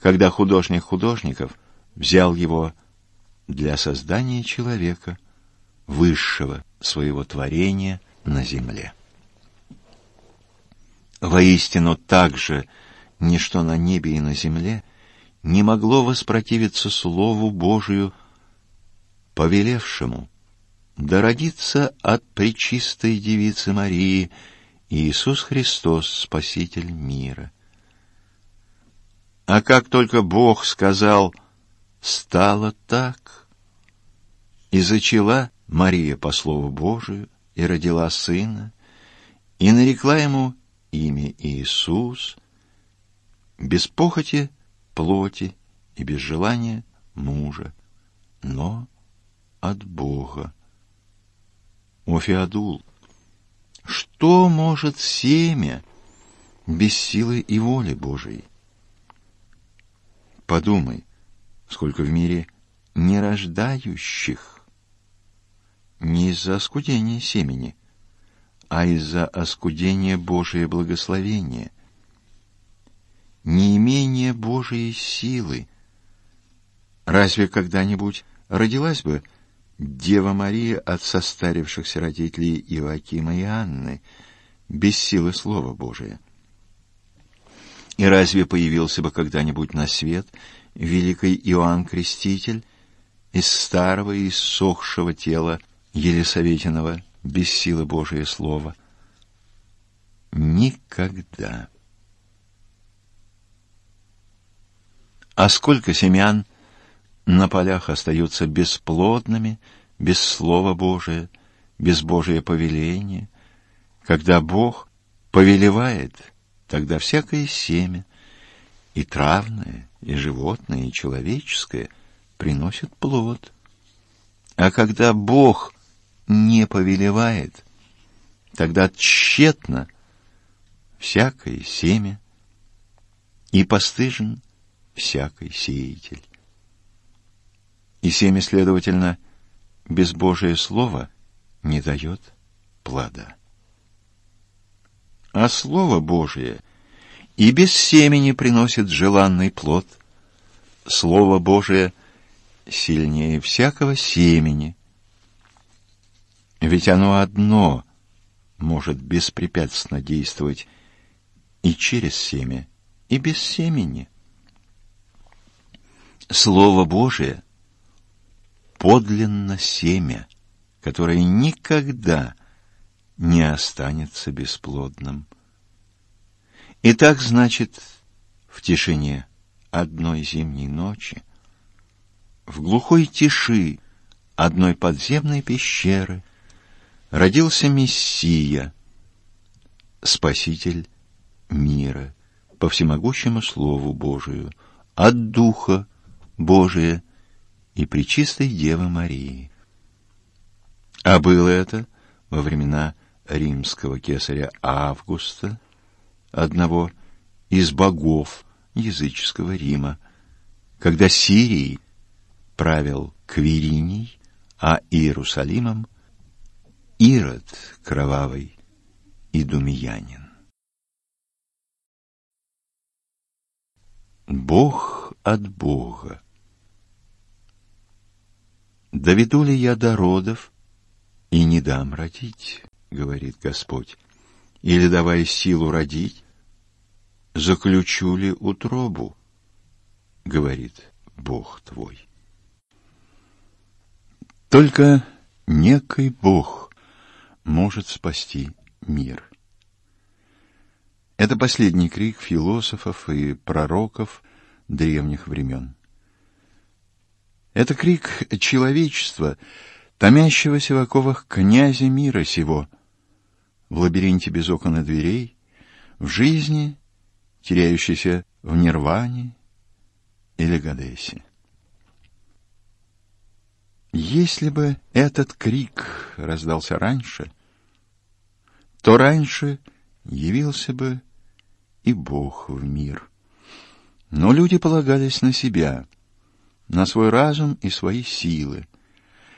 когда художник художников взял его для создания человека, высшего своего творения на земле. Воистину так же ничто на небе и на земле не могло воспротивиться Слову Божию, повелевшему да родится от Пречистой Девицы Марии Иисус Христос, Спаситель мира. А как только Бог сказал «стало так», и зачала Мария по Слову Божию, и родила сына, и нарекла ему имя Иисус, без похоти плоти и без желания мужа, но от Бога. О, Феодул, что может семя без силы и воли Божией? Подумай, сколько в мире нерождающих не из-за оскудения семени, а из-за оскудения Божия благословения, неимения Божией силы. Разве когда-нибудь родилась бы Дева Мария от состарившихся родителей Иоакима и Анны, без силы Слова Божия? И разве появился бы когда-нибудь на свет великий Иоанн Креститель из старого и иссохшего тела Елисаветиного без силы Божия Слова? Никогда. А сколько семян на полях остаются бесплодными, без Слова Божия, без Божия повеления. Когда Бог повелевает, тогда всякое семя, и травное, и животное, и человеческое, приносит плод. А когда Бог не повелевает, тогда тщетно всякое семя, и постыжен всякий сеятель. И семя, следовательно, без Божия слова не дает плода. А Слово Божие и без семени приносит желанный плод. Слово Божие сильнее всякого семени, ведь оно одно может беспрепятственно действовать и через семя, и без семени. Слово Божие — подлинно семя, которое никогда не останется бесплодным. И так, значит, в тишине одной зимней ночи, в глухой тиши одной подземной пещеры родился Мессия, Спаситель мира, по всемогущему Слову Божию, от Духа Божия и Пречистой Девы Марии. А было это во времена римского кесаря Августа, одного из богов языческого Рима, когда Сирией правил Квириний, а Иерусалимом Ирод кровавый и думиянин. Бог от Бога Доведу ли я до родов и не дам родить, говорит Господь, или давая силу родить, заключу ли утробу, говорит Бог твой. Только некий Бог может спасти мир. Это последний крик философов и пророков древних времен. Это крик человечества, томящегося в оковах князя мира сего, в лабиринте без окон и дверей, в жизни, теряющейся в нирване или Гадесе. Если бы этот крик раздался раньше, то раньше явился бы и Бог в мир. Но люди полагались на себя, на свой разум и свои силы.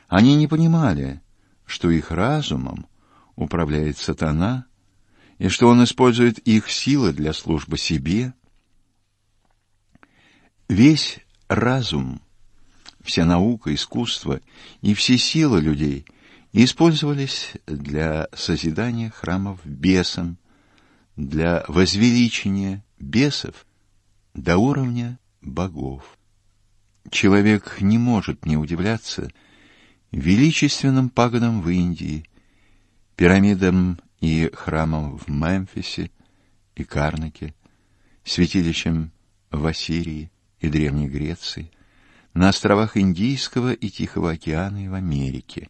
Они не понимали, что их разумом управляет сатана, и что он использует их силы для службы себе. Весь разум Вся наука, искусство и все силы людей использовались для созидания храмов бесам, для возвеличения бесов до уровня богов. Человек не может не удивляться величественным пагодам в Индии, пирамидам и храмам в Мемфисе и Карнаке, святилищам в Ассирии и Древней Греции – на островах Индийского и Тихого океана и в Америке.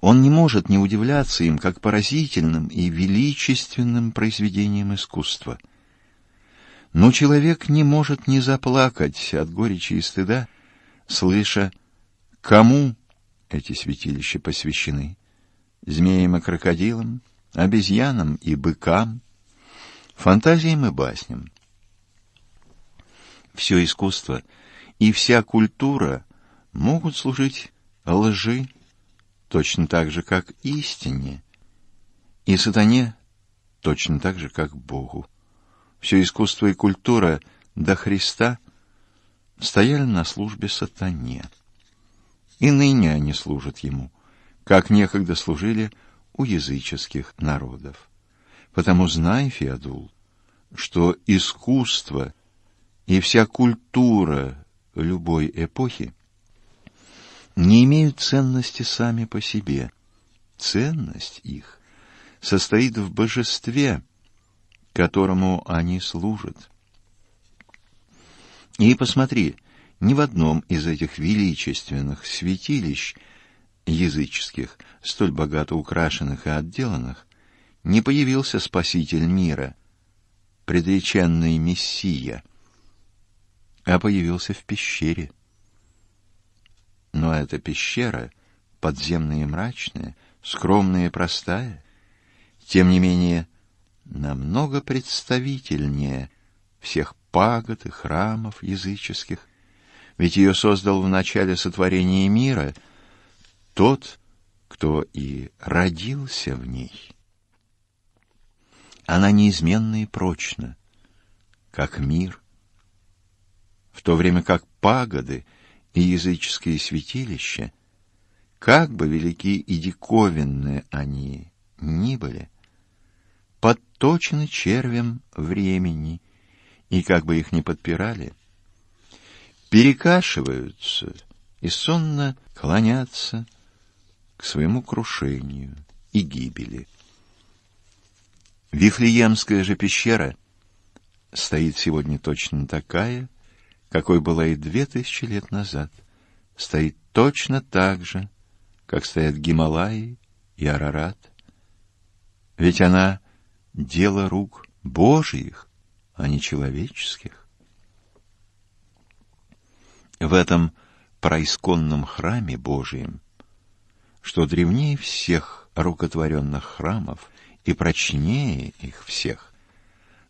Он не может не удивляться им как поразительным и величественным произведением искусства. Но человек не может не заплакать от горечи и стыда, слыша, кому эти святилища посвящены: змеям и крокодилам, обезьянам и быкам, фантазиям и басням все искусство и вся культура могут служить лжи точно так же, как истине, и сатане точно так же, как Богу. Все искусство и культура до Христа стояли на службе сатане. И ныне они служат ему, как некогда служили у языческих народов. Потому знай, Феодул, что искусство и вся культура любой эпохи не имеют ценности сами по себе. Ценность их состоит в божестве, которому они служат. И посмотри, ни в одном из этих величественных святилищ языческих, столь богато украшенных и отделанных, не появился Спаситель мира, предреченный Мессия — а появился в пещере. Но эта пещера, подземная и мрачная, скромная и простая, тем не менее, намного представительнее всех пагод и храмов языческих, ведь ее создал в начале сотворения мира тот, кто и родился в ней. Она неизменна и прочна, как мир — в то время как пагоды и языческие святилища, как бы велики и диковинны они ни были, подточены червем времени, и как бы их ни подпирали, перекашиваются и сонно клонятся к своему крушению и гибели. Вифлеемская же пещера стоит сегодня точно такая, какой была и две тысячи лет назад, стоит точно так же, как стоят Гималаи и Арарат. Ведь она — дело рук Божьих, а не человеческих. В этом происконном храме Божьем, что древнее всех рукотворенных храмов и прочнее их всех,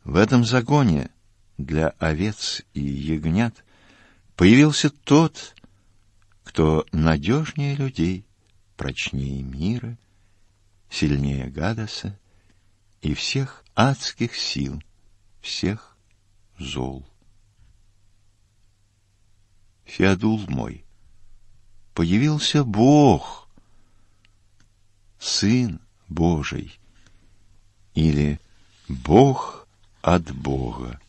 в этом загоне — для овец и ягнят, появился тот, кто надежнее людей, прочнее мира, сильнее Гадаса и всех адских сил, всех зол. Феодул мой, появился Бог, Сын Божий, или Бог от Бога.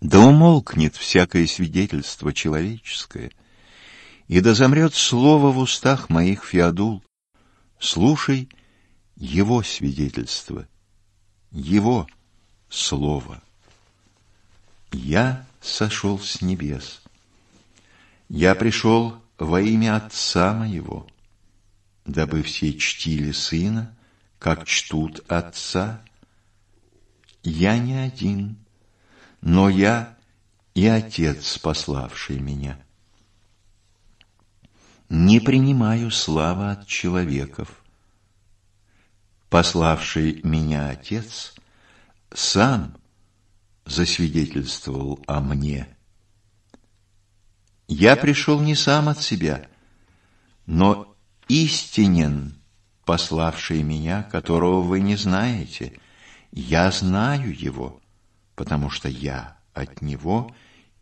Да умолкнет всякое свидетельство человеческое, и да замрет слово в устах моих, Феодул. Слушай его свидетельство, его слово. Я сошел с небес. Я пришел во имя Отца моего, дабы все чтили Сына, как чтут Отца. Я не один, но я и Отец, пославший меня. Не принимаю славы от человеков. Пославший меня Отец сам засвидетельствовал о мне. Я пришел не сам от себя, но истинен, пославший меня, которого вы не знаете. Я знаю его, потому что я от него,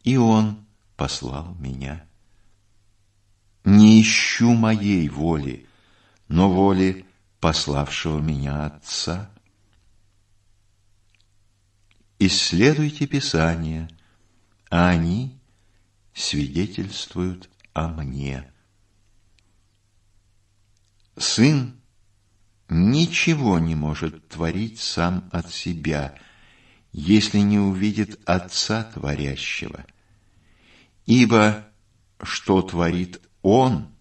и он послал меня. Не ищу моей воли, но воли пославшего меня Отца. Исследуйте Писание, а они свидетельствуют о мне. Сын ничего не может творить сам от себя, если не увидит Отца Творящего. Ибо что творит Он,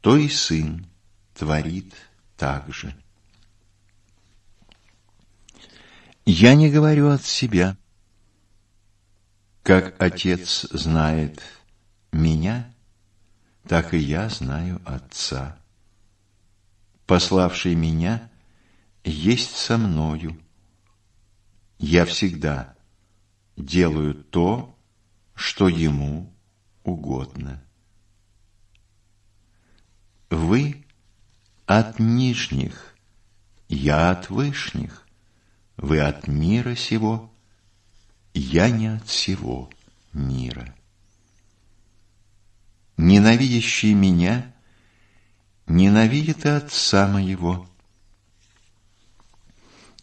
то и Сын творит так же. Я не говорю от себя. Как Отец знает меня, так и я знаю Отца. Пославший меня есть со мною. Я всегда делаю то, что Ему угодно. Вы от нижних, я от вышних. Вы от мира сего, я не от всего мира. Ненавидящий меня ненавидит и отца моего.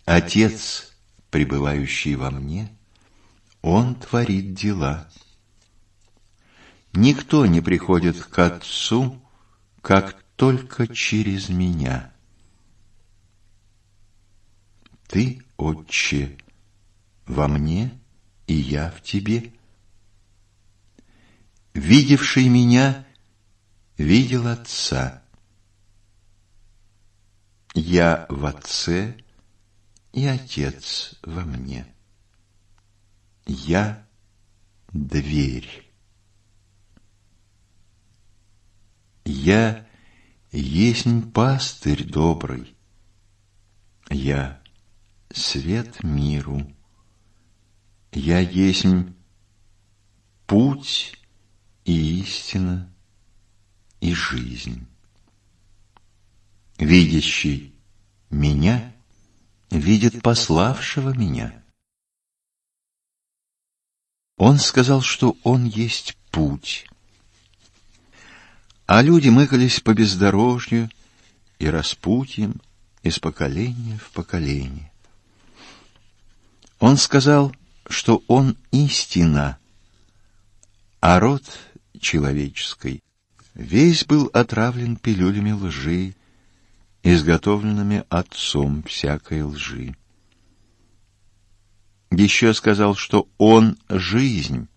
Отец, пребывающий во мне, он творит дела. Никто не приходит к Отцу, как только через меня. Ты Отче, во мне и я в тебе. Видевший меня видел Отца. Я в Отце и Отец во мне. Я — дверь. Я есть пастырь добрый. Я свет миру. Я есть путь и истина и жизнь. Видящий меня видит пославшего меня. Он сказал, что он есть путь. А люди мыкались по бездорожью и распутьем из поколения в поколение. Он сказал, что он истина, а род человеческий весь был отравлен пилюлями лжи, изготовленными отцом всякой лжи. Еще сказал, что он — жизнь,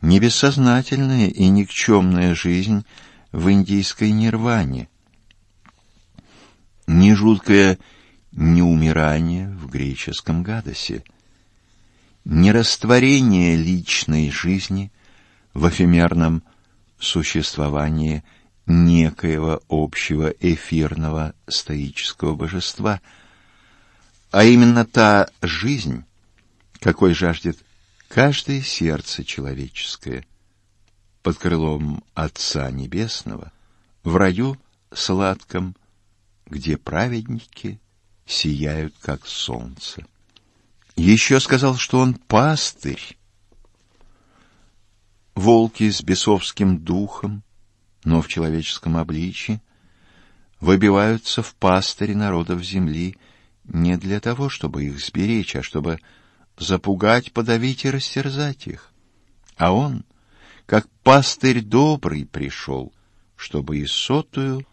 не бессознательная и никчемная жизнь в индийской нирване, не жуткая не умирание в греческом гадосе, не растворение личной жизни в эфемерном существовании некоего общего эфирного стоического божества, а именно та жизнь, какой жаждет каждое сердце человеческое под крылом Отца Небесного в раю сладком, где праведники сияют, как солнце. Еще сказал, что он пастырь. Волки с бесовским духом, но в человеческом обличье, выбиваются в пастыре народов земли не для того, чтобы их сберечь, а чтобы запугать, подавить и растерзать их. А он, как пастырь добрый, пришел, чтобы и сотую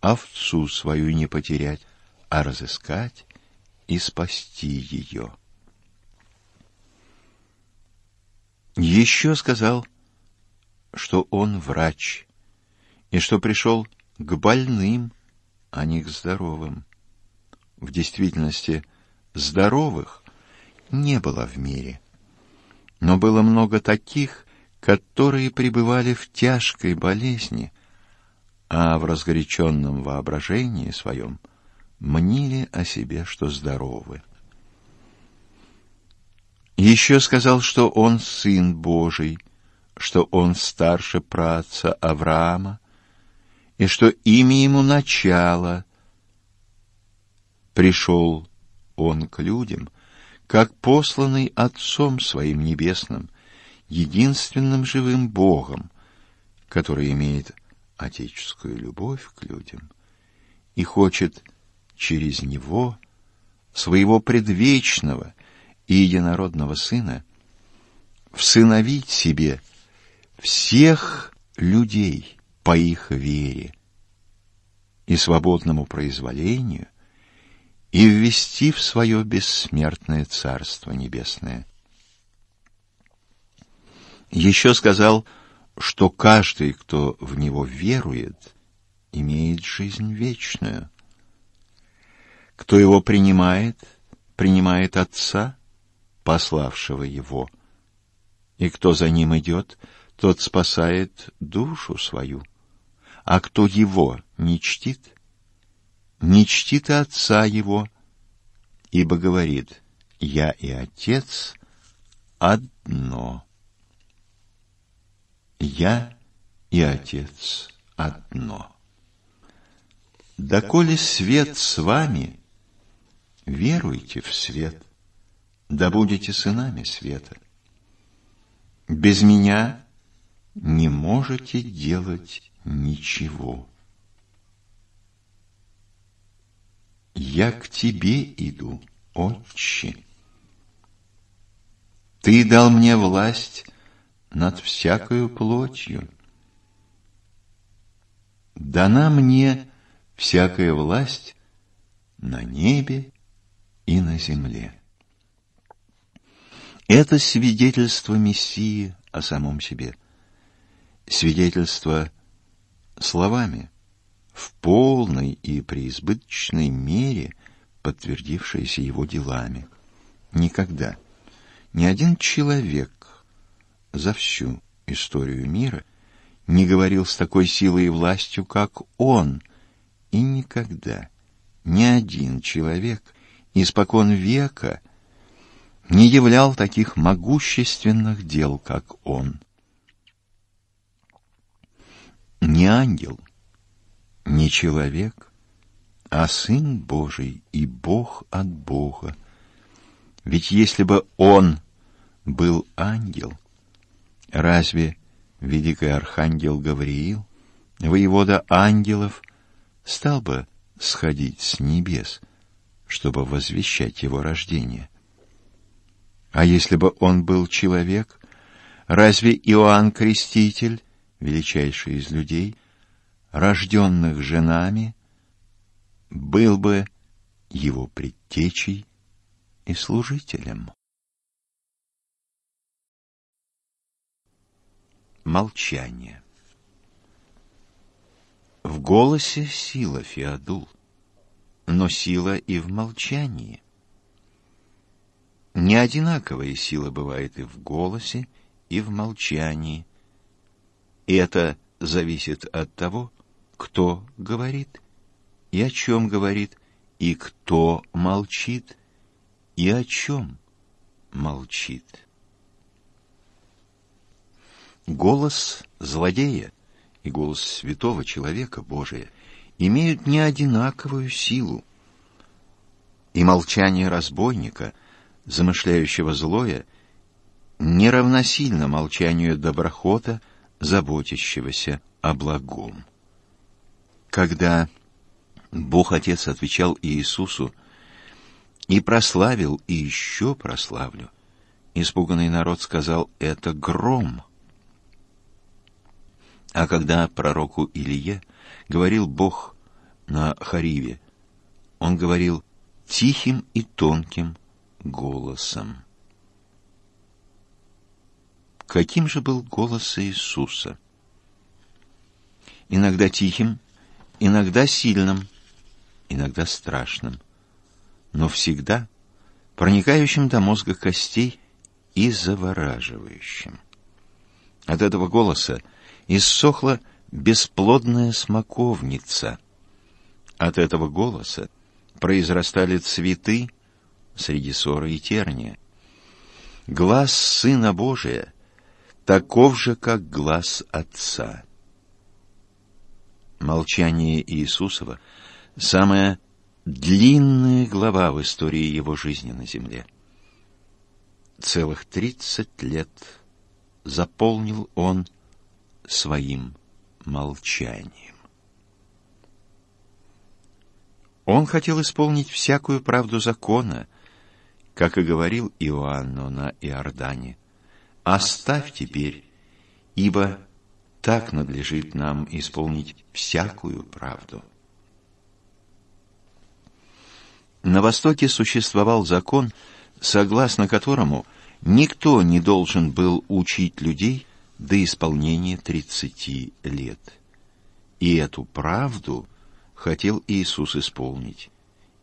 овцу свою не потерять, а разыскать и спасти ее. Еще сказал, что он врач, и что пришел к больным, а не к здоровым. В действительности здоровых не было в мире, но было много таких, которые пребывали в тяжкой болезни, а в разгоряченном воображении своем мнили о себе, что здоровы. Еще сказал, что он сын Божий, что он старше праотца Авраама, и что имя ему начало. Пришел он к людям, как посланный Отцом Своим Небесным, единственным живым Богом, который имеет отеческую любовь к людям и хочет через него, своего предвечного и единородного Сына, всыновить себе всех людей по их вере и свободному произволению и ввести в свое бессмертное Царство Небесное. Еще сказал, что каждый, кто в него верует, имеет жизнь вечную. Кто его принимает, принимает Отца, пославшего его, и кто за ним идет, тот спасает душу свою, а кто его не чтит, не чтит Отца его, ибо говорит, «Я и Отец одно». Я и Отец одно. Доколе свет с вами, веруйте в свет, да будете сынами света. Без меня не можете делать ничего. Я к тебе иду, Отче. Ты дал мне власть над всякою плотью. Дана мне всякая власть на небе и на земле. Это свидетельство Мессии о самом себе. Свидетельство словами, в полной и преизбыточной мере подтвердившееся его делами. Никогда ни один человек за всю историю мира не говорил с такой силой и властью, как он, и никогда ни один человек испокон века не являл таких могущественных дел, как он. Не ангел, не человек, а Сын Божий и Бог от Бога. Ведь если бы он был ангел, Разве великий архангел Гавриил, воевода ангелов, стал бы сходить с небес, чтобы возвещать его рождение? А если бы он был человек, разве Иоанн Креститель, величайший из людей, рожденных женами, был бы его предтечей и служителем? Молчание. В голосе сила, Феодул, но сила и в молчании. Не одинаковая сила бывает и в голосе, и в молчании. И это зависит от того, кто говорит, и о чем говорит, и кто молчит, и о чем молчит. Голос злодея и голос святого человека Божия имеют не одинаковую силу. И молчание разбойника, замышляющего злое, не равносильно молчанию доброхота, заботящегося о благом. Когда Бог Отец отвечал Иисусу, И прославил, и еще прославлю. Испуганный народ сказал, это гром. А когда пророку Илие говорил Бог на Хариве, он говорил тихим и тонким голосом. Каким же был голос Иисуса? Иногда тихим, иногда сильным, иногда страшным, но всегда проникающим до мозга костей и завораживающим. От этого голоса иссохла бесплодная смоковница. От этого голоса произрастали цветы среди ссоры и терния. Глаз Сына Божия таков же, как глаз Отца. Молчание Иисусова — самая длинная глава в истории его жизни на земле. Целых тридцать лет заполнил он своим молчанием. Он хотел исполнить всякую правду закона, как и говорил Иоанну на Иордане. «Оставь теперь, ибо так надлежит нам исполнить всякую правду». На Востоке существовал закон, согласно которому никто не должен был учить людей до исполнения тридцати лет. И эту правду хотел Иисус исполнить,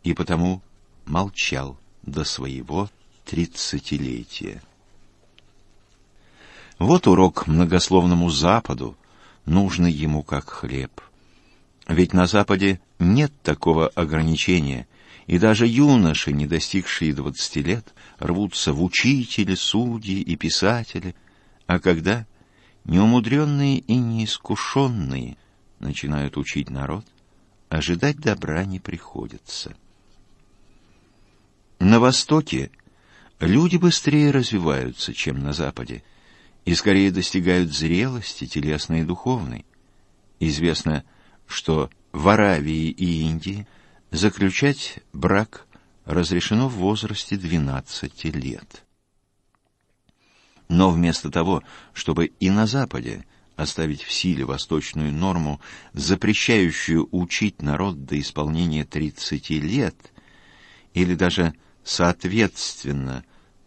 и потому молчал до своего тридцатилетия. Вот урок многословному Западу, нужный ему как хлеб. Ведь на Западе нет такого ограничения, и даже юноши, не достигшие двадцати лет, рвутся в учители, судьи и писатели, а когда неумудренные и неискушенные начинают учить народ, ожидать добра не приходится. На Востоке люди быстрее развиваются, чем на Западе, и скорее достигают зрелости телесной и духовной. Известно, что в Аравии и Индии заключать брак разрешено в возрасте 12 лет. Но вместо того, чтобы и на Западе оставить в силе восточную норму, запрещающую учить народ до исполнения 30 лет, или даже соответственно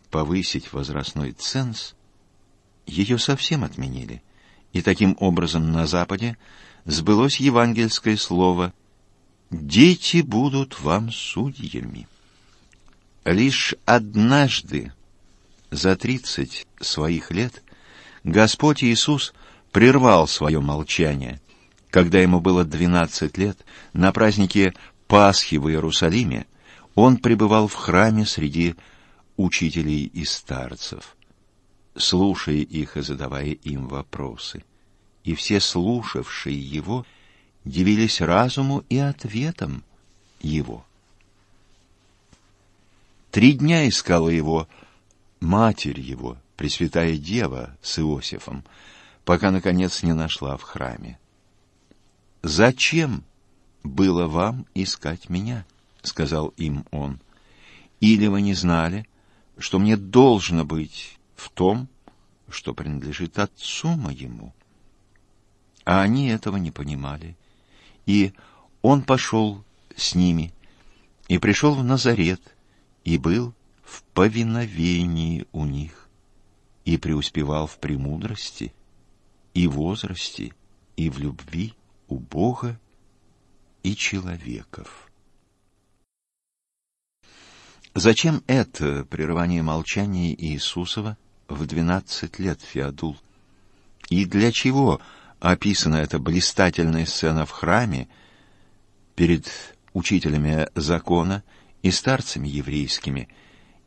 повысить возрастной ценз, ее совсем отменили, и таким образом на Западе сбылось евангельское слово «Дети будут вам судьями». Лишь однажды за тридцать своих лет Господь Иисус прервал свое молчание, когда ему было двенадцать лет, на празднике Пасхи в Иерусалиме, он пребывал в храме среди учителей и старцев, слушая их и задавая им вопросы. И все слушавшие его дивились разуму и ответам его. Три дня искала его матерь его, Пресвятая Дева с Иосифом, пока, наконец, не нашла в храме. «Зачем было вам искать меня?» — сказал им он. «Или вы не знали, что мне должно быть в том, что принадлежит отцу моему?» А они этого не понимали. И он пошел с ними и пришел в Назарет и был в повиновении у них и преуспевал в премудрости и возрасте и в любви у Бога и человеков. Зачем это прерывание молчания Иисусова в двенадцать лет, Феодул? И для чего описана эта блистательная сцена в храме перед учителями закона и старцами еврейскими,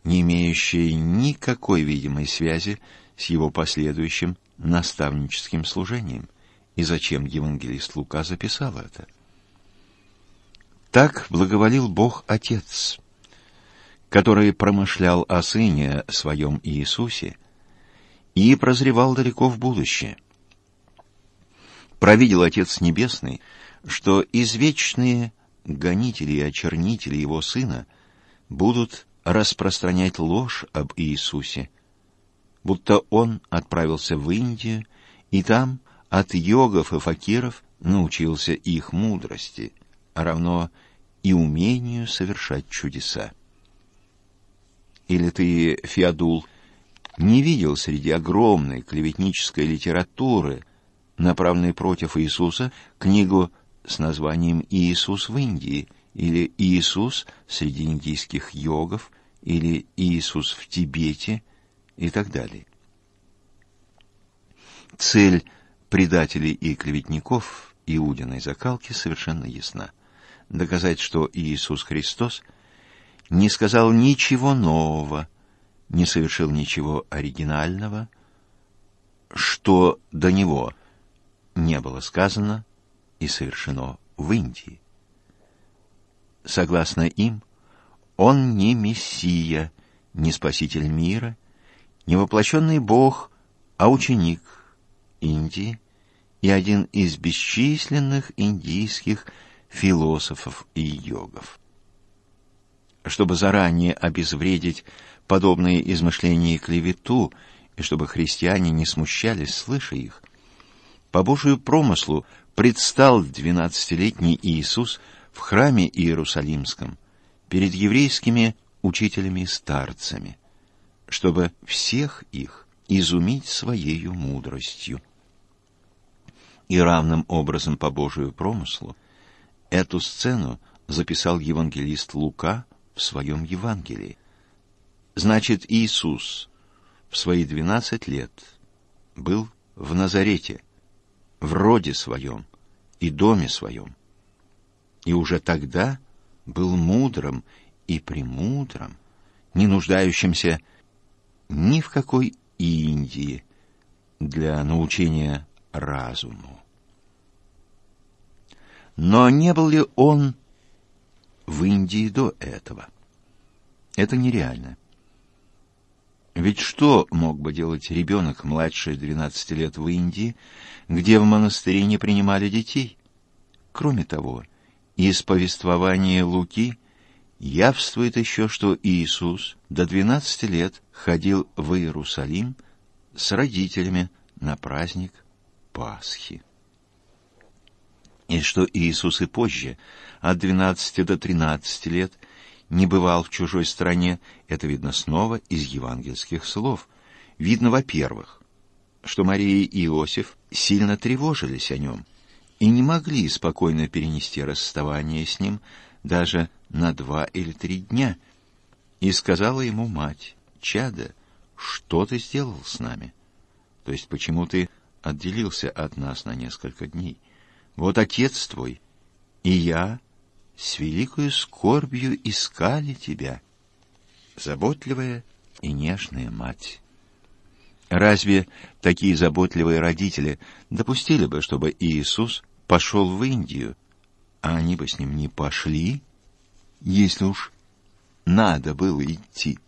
не имеющая никакой видимой связи с его последующим наставническим служением? И зачем евангелист Лука записал это? Так благоволил Бог Отец, который промышлял о Сыне Своем Иисусе и прозревал далеко в будущее. Провидел Отец Небесный, что извечные гонители и очернители Его Сына будут распространять ложь об Иисусе, будто он отправился в Индию и там от йогов и факиров научился их мудрости, равно и умению совершать чудеса. Или ты, Феодул, не видел среди огромной клеветнической литературы, направленной против Иисуса, книгу с названием «Иисус в Индии» или «Иисус среди индийских йогов» или «Иисус в Тибете» и так далее. Цель предателей и клеветников Иудиной закалки совершенно ясна. Доказать, что Иисус Христос не сказал ничего нового, не совершил ничего оригинального, что до него не было сказано и совершено в Индии. Согласно им, он не Мессия, не Спаситель мира, не воплощенный Бог, а ученик Индии и один из бесчисленных индийских философов и йогов. Чтобы заранее обезвредить подобные измышления и клевету, и чтобы христиане не смущались, слыша их, по Божию промыслу предстал двенадцатилетний Иисус в храме Иерусалимском перед еврейскими учителями и старцами, чтобы всех их изумить своей мудростью. И равным образом по Божию промыслу эту сцену записал евангелист Лука в своем Евангелии. Значит, Иисус в свои двенадцать лет был в Назарете, в роде своем и доме своем, и уже тогда был мудрым и премудрым, не нуждающимся ни в какой Индии для научения разуму. Но не был ли он в Индии до этого? Это нереально. Ведь что мог бы делать ребенок младше 12 лет в Индии, где в монастыре не принимали детей? Кроме того, из повествования Луки явствует еще, что Иисус до 12 лет ходил в Иерусалим с родителями на праздник Пасхи. И что Иисус и позже, от 12 до 13 лет, не бывал в чужой стране, это видно снова из евангельских слов. Видно, во-первых, что Мария и Иосиф сильно тревожились о нем и не могли спокойно перенести расставание с ним даже на два или три дня. И сказала ему мать, «Чада, что ты сделал с нами? То есть почему ты отделился от нас на несколько дней? Вот отец твой и я с великою скорбью искали тебя, заботливая и нежная мать». Разве такие заботливые родители допустили бы, чтобы Иисус пошел в Индию, а они бы с ним не пошли, если уж надо было идти?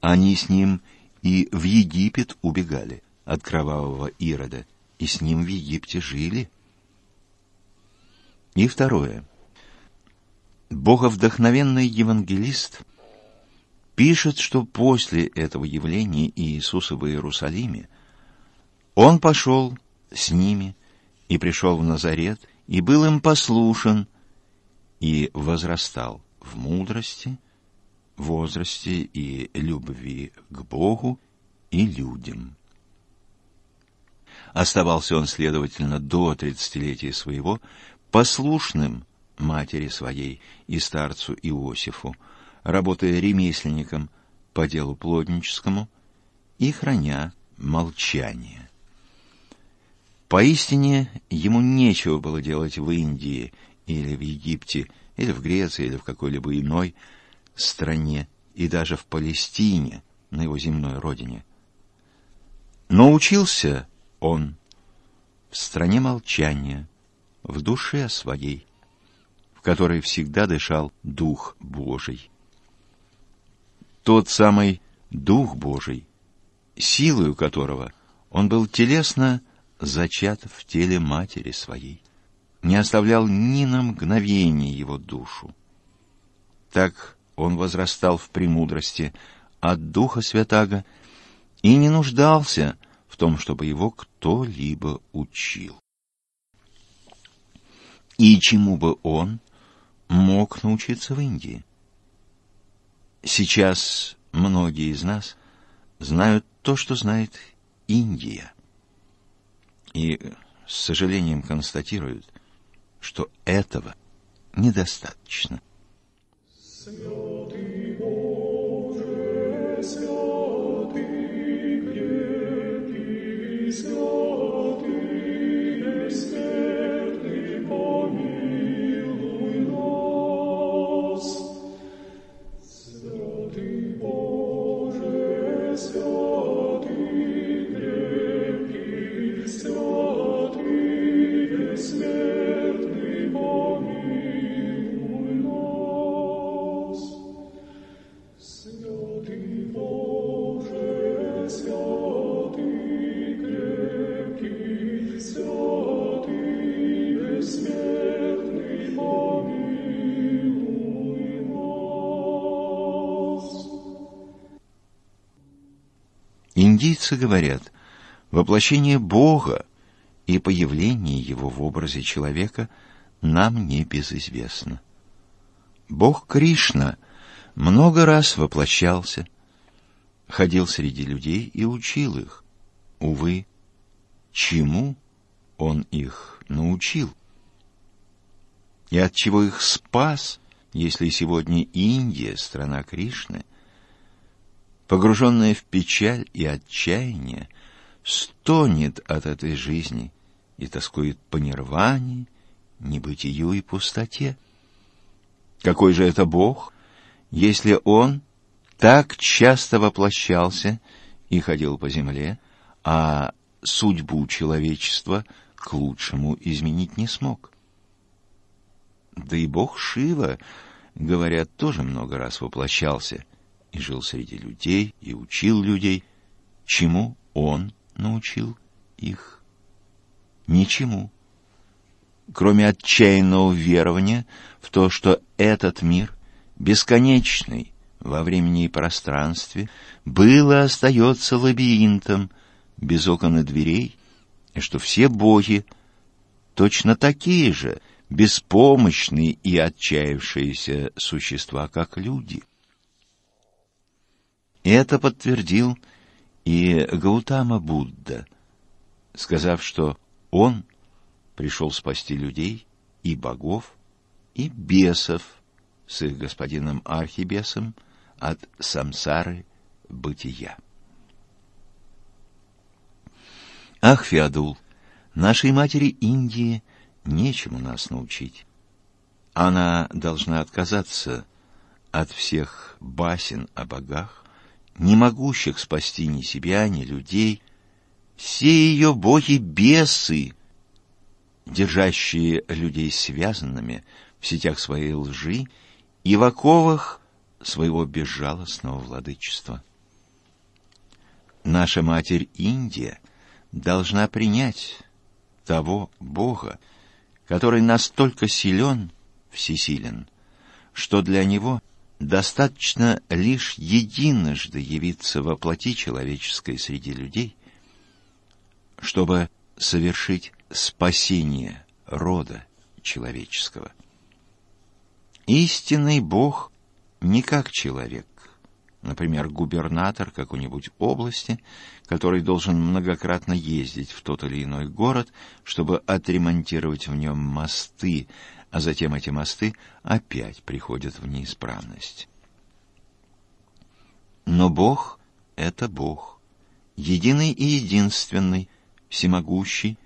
Они с ним и в Египет убегали от кровавого Ирода, и с ним в Египте жили. И второе. Боговдохновенный евангелист — пишет, что после этого явления Иисуса в Иерусалиме он пошел с ними и пришел в Назарет, и был им послушен, и возрастал в мудрости, возрасте и любви к Богу и людям. Оставался он, следовательно, до тридцатилетия своего послушным матери своей и старцу Иосифу, работая ремесленником по делу плотническому и храня молчание. Поистине ему нечего было делать в Индии или в Египте, или в Греции, или в какой-либо иной стране, и даже в Палестине, на его земной родине. Но учился он в стране молчания, в душе своей, в которой всегда дышал Дух Божий тот самый Дух Божий, силою которого он был телесно зачат в теле матери своей, не оставлял ни на мгновение его душу. Так он возрастал в премудрости от Духа Святаго и не нуждался в том, чтобы его кто-либо учил. И чему бы он мог научиться в Индии? Сейчас многие из нас знают то, что знает Индия. И с сожалением констатируют, что этого недостаточно. Святый Индийцы говорят, воплощение Бога и появление его в образе человека нам не безызвестно. Бог Кришна много раз воплощался, ходил среди людей и учил их. Увы, чему он их научил? И от чего их спас, если сегодня Индия, страна Кришны, погруженная в печаль и отчаяние, стонет от этой жизни и тоскует по нирване, небытию и пустоте. Какой же это Бог, если Он так часто воплощался и ходил по земле, а судьбу человечества к лучшему изменить не смог? Да и Бог Шива, говорят, тоже много раз воплощался и жил среди людей, и учил людей. Чему Он научил их? Ничему кроме отчаянного верования в то, что этот мир, бесконечный во времени и пространстве, был и остается лабиринтом без окон и дверей, и что все боги точно такие же, беспомощные и отчаявшиеся существа, как люди. Это подтвердил и Гаутама Будда, сказав, что он — пришел спасти людей и богов, и бесов с их господином Архибесом от самсары бытия. Ах, Феодул, нашей матери Индии нечему нас научить. Она должна отказаться от всех басен о богах, не могущих спасти ни себя, ни людей. Все ее боги — бесы, держащие людей связанными в сетях своей лжи и в оковах своего безжалостного владычества. Наша Матерь Индия должна принять того Бога, который настолько силен, всесилен, что для Него достаточно лишь единожды явиться во плоти человеческой среди людей, чтобы совершить спасение рода человеческого. Истинный Бог не как человек, например, губернатор какой-нибудь области, который должен многократно ездить в тот или иной город, чтобы отремонтировать в нем мосты, а затем эти мосты опять приходят в неисправность. Но Бог — это Бог, единый и единственный, всемогущий,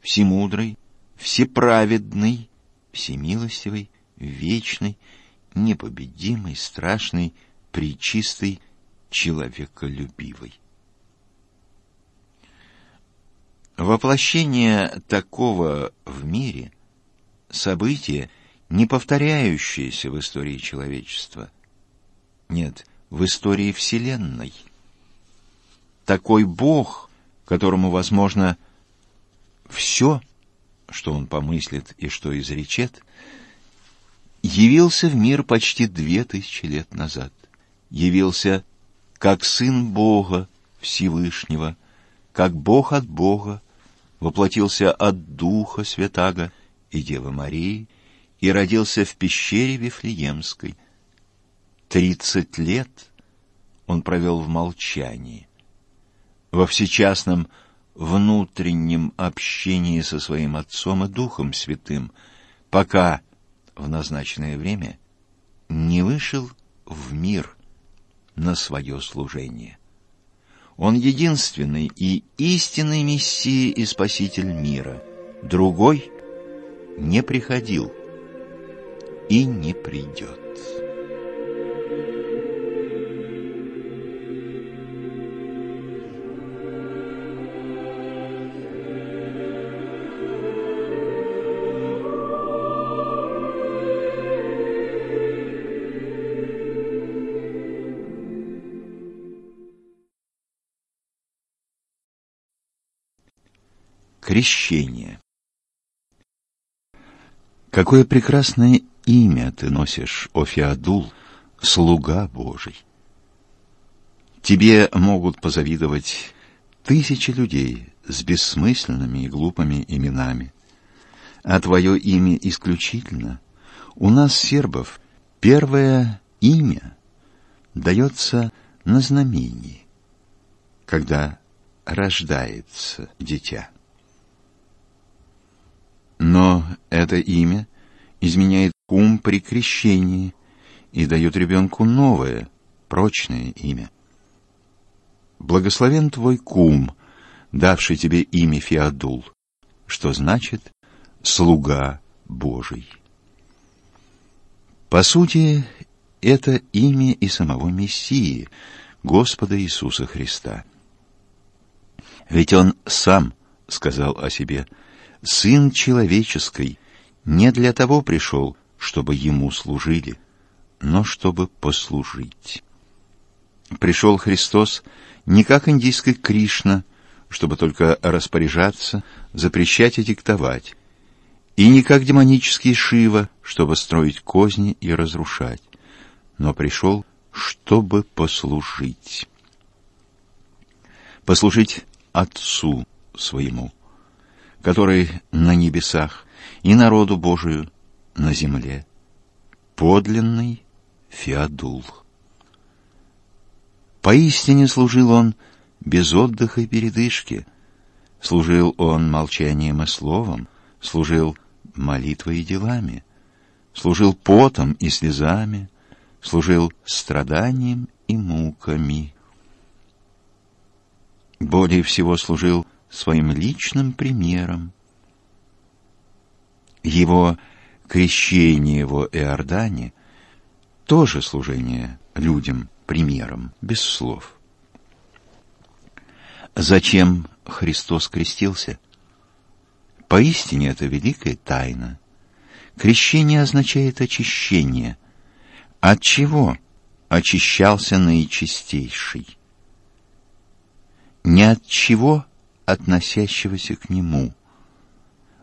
всемудрый, всеправедный, всемилостивый, вечный, непобедимый, страшный, причистый, человеколюбивый. Воплощение такого в мире – событие, не повторяющееся в истории человечества. Нет, в истории Вселенной. Такой Бог, которому, возможно, все, что он помыслит и что изречет, явился в мир почти две тысячи лет назад. Явился как Сын Бога Всевышнего, как Бог от Бога, воплотился от Духа Святаго и Девы Марии и родился в пещере Вифлеемской. Тридцать лет он провел в молчании, во всечастном внутреннем общении со своим Отцом и Духом Святым, пока в назначенное время не вышел в мир на свое служение. Он единственный и истинный Мессия и Спаситель мира. Другой не приходил и не придет. Крещение. Какое прекрасное имя ты носишь, о Феодул, слуга Божий. Тебе могут позавидовать тысячи людей с бессмысленными и глупыми именами. А твое имя исключительно. У нас, сербов, первое имя дается на знамении, когда рождается дитя. Но это имя изменяет кум при крещении и дает ребенку новое, прочное имя. Благословен твой кум, давший тебе имя Феодул, что значит «слуга Божий». По сути, это имя и самого Мессии, Господа Иисуса Христа. Ведь Он сам сказал о себе – Сын человеческий не для того пришел, чтобы ему служили, но чтобы послужить. Пришел Христос не как индийский Кришна, чтобы только распоряжаться, запрещать и диктовать, и не как демонический Шива, чтобы строить козни и разрушать, но пришел, чтобы послужить. Послужить Отцу своему который на небесах, и народу Божию на земле. Подлинный Феодул. Поистине служил он без отдыха и передышки. Служил он молчанием и словом, служил молитвой и делами, служил потом и слезами, служил страданием и муками. Более всего служил своим личным примером. Его крещение в Иордане тоже служение людям примером, без слов. Зачем Христос крестился? Поистине это великая тайна. Крещение означает очищение. От чего очищался наичистейший? Не от чего относящегося к нему,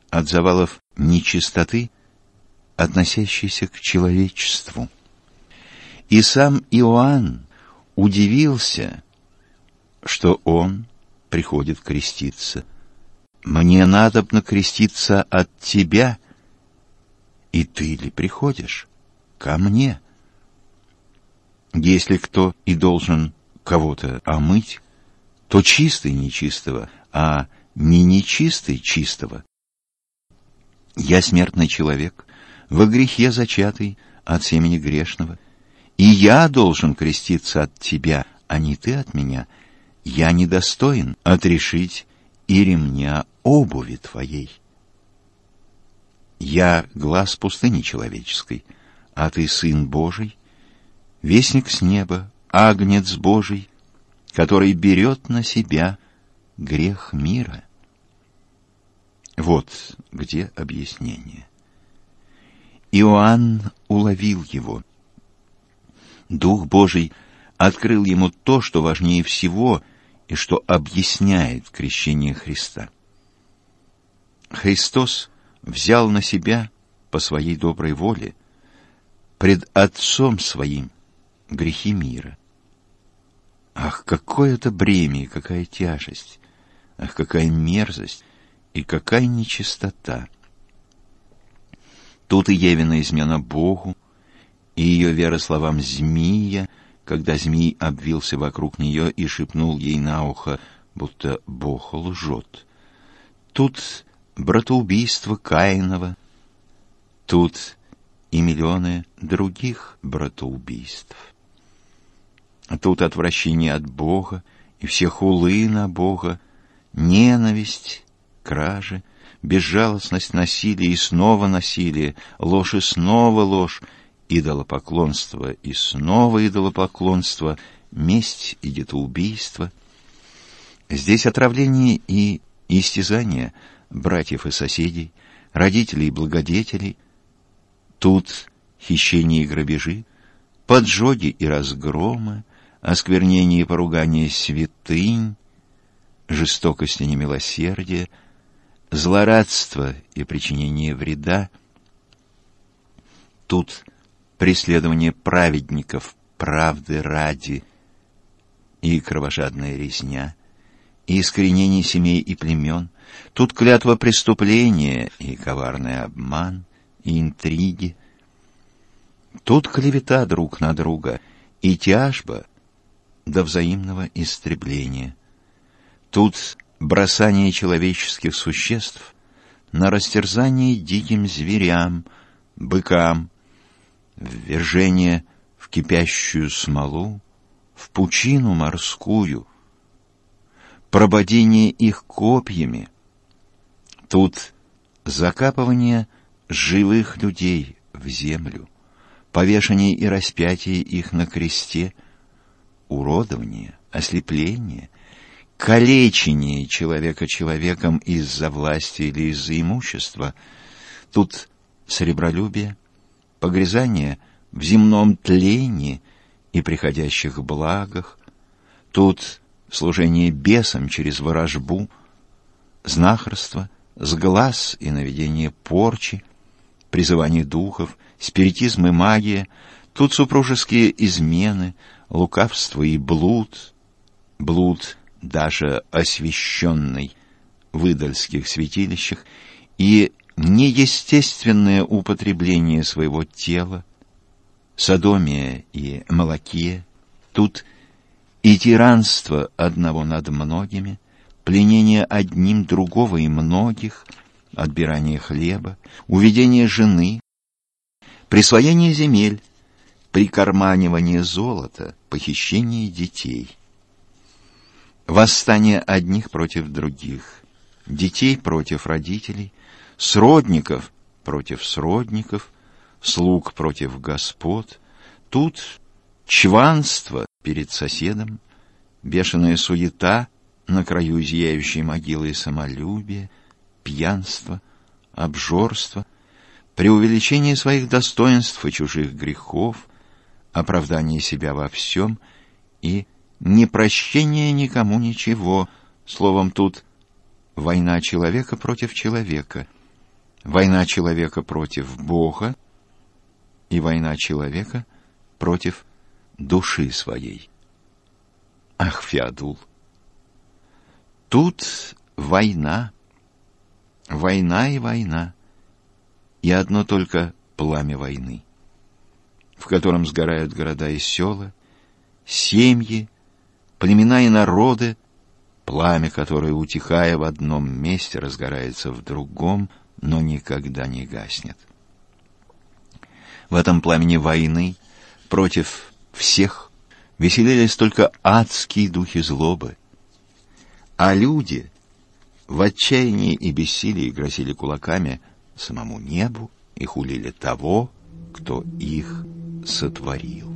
от завалов нечистоты, относящейся к человечеству. И сам Иоанн удивился, что он приходит креститься. «Мне надобно креститься от тебя, и ты ли приходишь ко мне?» Если кто и должен кого-то омыть, то чистый нечистого а не нечистый чистого. Я смертный человек, во грехе зачатый от семени грешного, и я должен креститься от тебя, а не ты от меня. Я недостоин отрешить и ремня обуви твоей. Я глаз пустыни человеческой, а ты сын Божий, вестник с неба, агнец Божий, который берет на себя грех мира. Вот где объяснение. Иоанн уловил его. Дух Божий открыл ему то, что важнее всего и что объясняет крещение Христа. Христос взял на себя по своей доброй воле пред Отцом Своим грехи мира. Ах, какое это бремя и какая тяжесть! Ах, какая мерзость и какая нечистота! Тут и Евина измена Богу, и ее вера словам змея, когда змей обвился вокруг нее и шепнул ей на ухо, будто Бог лжет. Тут братоубийство Каинова, тут и миллионы других братоубийств. Тут отвращение от Бога и все хулы на Бога, ненависть, кражи, безжалостность, насилие и снова насилие, ложь и снова ложь, идолопоклонство и снова идолопоклонство, месть и детоубийство. Здесь отравление и истязание братьев и соседей, родителей и благодетелей. Тут хищение и грабежи, поджоги и разгромы, осквернение и поругание святынь, жестокость и немилосердие, злорадство и причинение вреда. Тут преследование праведников правды ради и кровожадная резня, и искоренение семей и племен, тут клятва преступления и коварный обман, и интриги, тут клевета друг на друга и тяжба до взаимного истребления. Тут бросание человеческих существ на растерзание диким зверям, быкам, ввержение в кипящую смолу, в пучину морскую, прободение их копьями. Тут закапывание живых людей в землю, повешение и распятие их на кресте, уродование, ослепление, калечение человека человеком из-за власти или из-за имущества. Тут сребролюбие, погрязание в земном тлении и приходящих благах, тут служение бесам через ворожбу, знахарство, сглаз и наведение порчи, призывание духов, спиритизм и магия, тут супружеские измены, лукавство и блуд, блуд даже освященный в идольских святилищах и неестественное употребление своего тела, садомия и молокия, тут и тиранство одного над многими, пленение одним другого и многих, отбирание хлеба, уведение жены, присвоение земель, прикарманивание золота, похищение детей, восстание одних против других, детей против родителей, сродников против сродников, слуг против господ. Тут чванство перед соседом, бешеная суета на краю зияющей могилы и самолюбие, пьянство, обжорство, преувеличение своих достоинств и чужих грехов, оправдание себя во всем и непрощение никому ничего. Словом, тут война человека против человека — Война человека против Бога и война человека против души своей. Ах, Феодул! Тут война, война и война, и одно только пламя войны, в котором сгорают города и села, семьи, племена и народы, пламя, которое, утихая в одном месте, разгорается в другом — но никогда не гаснет. В этом пламени войны против всех веселились только адские духи злобы, а люди в отчаянии и бессилии грозили кулаками самому небу и хулили того, кто их сотворил.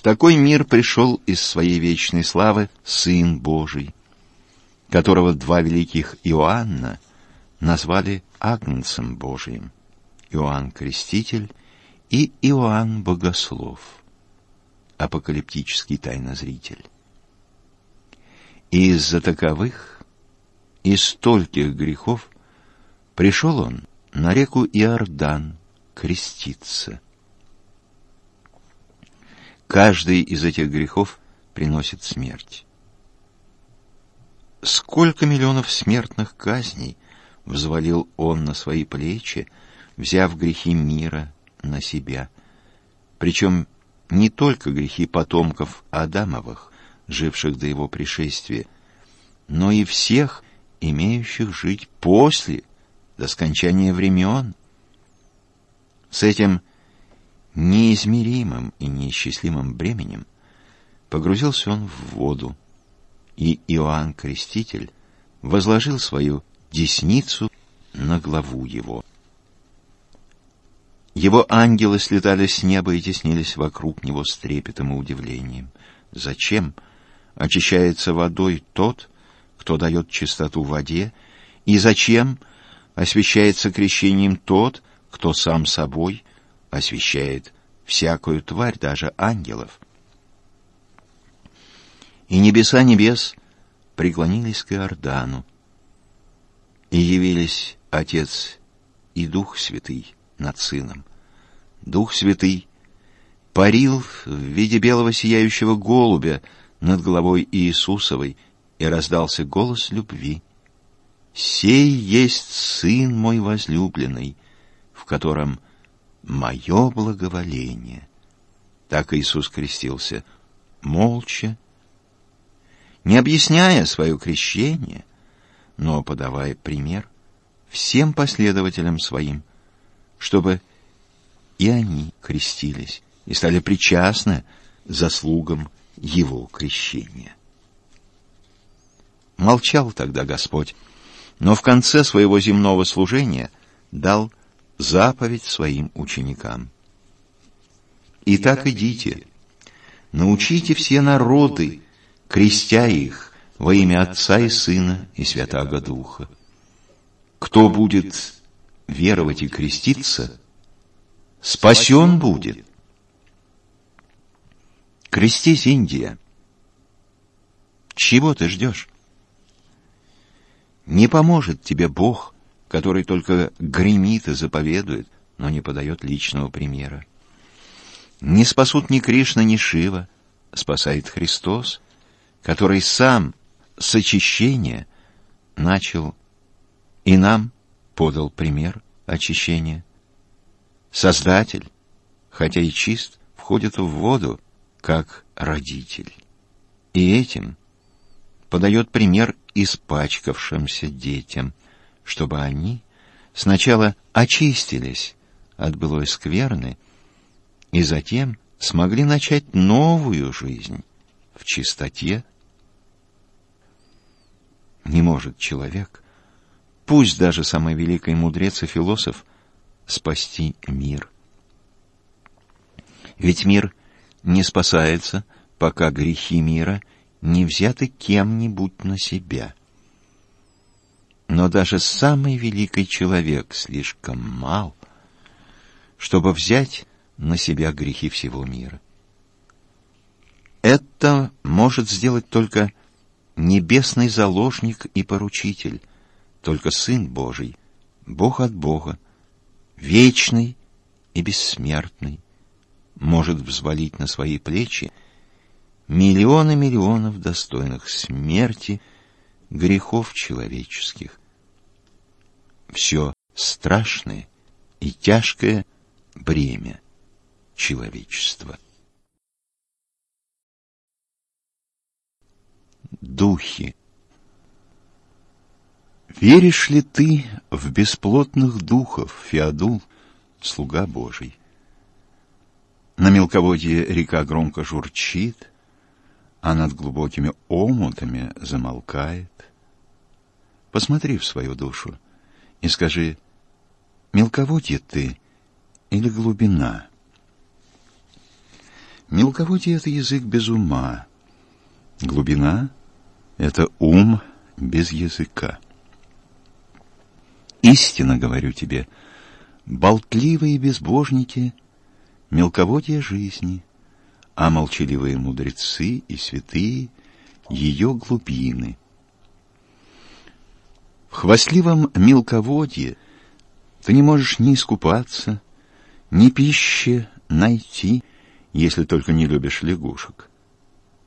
В такой мир пришел из своей вечной славы Сын Божий, которого два великих Иоанна назвали Агнцем Божиим, Иоанн Креститель и Иоанн Богослов, апокалиптический тайнозритель. И из-за таковых, из стольких грехов, пришел он на реку Иордан креститься – Каждый из этих грехов приносит смерть. Сколько миллионов смертных казней взвалил он на свои плечи, взяв грехи мира на себя. Причем не только грехи потомков Адамовых, живших до его пришествия, но и всех, имеющих жить после, до скончания времен. С этим неизмеримым и неисчислимым бременем, погрузился он в воду, и Иоанн Креститель возложил свою десницу на главу его. Его ангелы слетали с неба и теснились вокруг него с трепетом и удивлением. Зачем очищается водой тот, кто дает чистоту воде, и зачем освящается крещением тот, кто сам собой освещает всякую тварь, даже ангелов. И небеса небес преклонились к Иордану, и явились Отец и Дух Святый над Сыном. Дух Святый парил в виде белого сияющего голубя над головой Иисусовой, и раздался голос любви. «Сей есть Сын мой возлюбленный, в котором мое благоволение. Так Иисус крестился молча, не объясняя свое крещение, но подавая пример всем последователям своим, чтобы и они крестились и стали причастны заслугам его крещения. Молчал тогда Господь, но в конце своего земного служения дал заповедь своим ученикам. Итак, идите, научите все народы, крестя их во имя Отца и Сына и Святаго Духа. Кто будет веровать и креститься, спасен будет. Крестись, Индия. Чего ты ждешь? Не поможет тебе Бог, который только гремит и заповедует, но не подает личного примера. Не спасут ни Кришна, ни Шива, спасает Христос, который сам с очищения начал и нам подал пример очищения. Создатель, хотя и чист, входит в воду, как родитель. И этим подает пример испачкавшимся детям – чтобы они сначала очистились от былой скверны и затем смогли начать новую жизнь в чистоте. Не может человек, пусть даже самый великий мудрец и философ, спасти мир. Ведь мир не спасается, пока грехи мира не взяты кем-нибудь на себя. Но даже самый великий человек слишком мал, чтобы взять на себя грехи всего мира. Это может сделать только небесный заложник и поручитель, только Сын Божий, Бог от Бога, вечный и бессмертный может взвалить на свои плечи миллионы миллионов достойных смерти грехов человеческих. Все страшное и тяжкое бремя человечества. Духи Веришь ли ты в бесплотных духов, Феодул, слуга Божий? На мелководье река громко журчит, а над глубокими омутами замолкает. Посмотри в свою душу и скажи, мелководье ты или глубина? Мелководье — это язык без ума, глубина — это ум без языка. Истинно говорю тебе, болтливые безбожники — мелководье жизни — а молчаливые мудрецы и святые — ее глубины. В хвастливом мелководье ты не можешь ни искупаться, ни пищи найти, если только не любишь лягушек.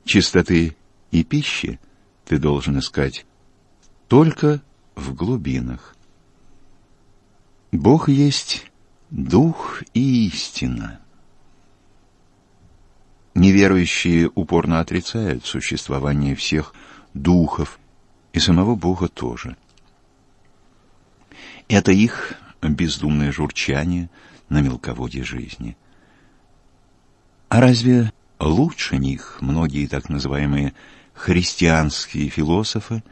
Чистоты и пищи ты должен искать только в глубинах. Бог есть дух и истина. Неверующие упорно отрицают существование всех духов и самого Бога тоже. Это их бездумное журчание на мелководье жизни. А разве лучше них многие так называемые христианские философы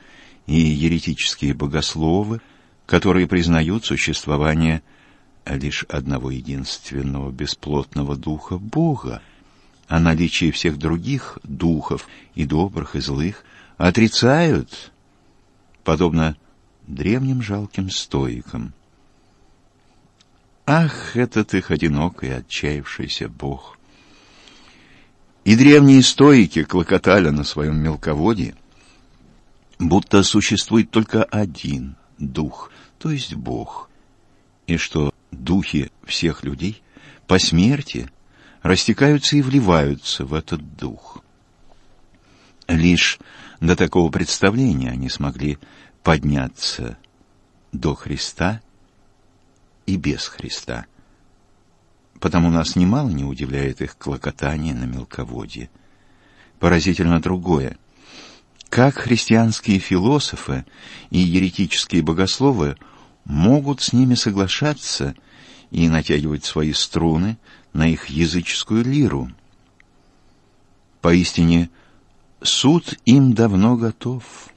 и еретические богословы, которые признают существование лишь одного единственного бесплотного духа Бога, о наличии всех других духов, и добрых, и злых, отрицают, подобно древним жалким стоикам. Ах, этот их одинокий, отчаявшийся Бог! И древние стоики клокотали на своем мелководье, будто существует только один дух, то есть Бог, и что духи всех людей по смерти — растекаются и вливаются в этот дух. Лишь до такого представления они смогли подняться до Христа и без Христа. Потому нас немало не удивляет их клокотание на мелководье. Поразительно другое. Как христианские философы и еретические богословы могут с ними соглашаться и натягивать свои струны на их языческую лиру. Поистине, суд им давно готов.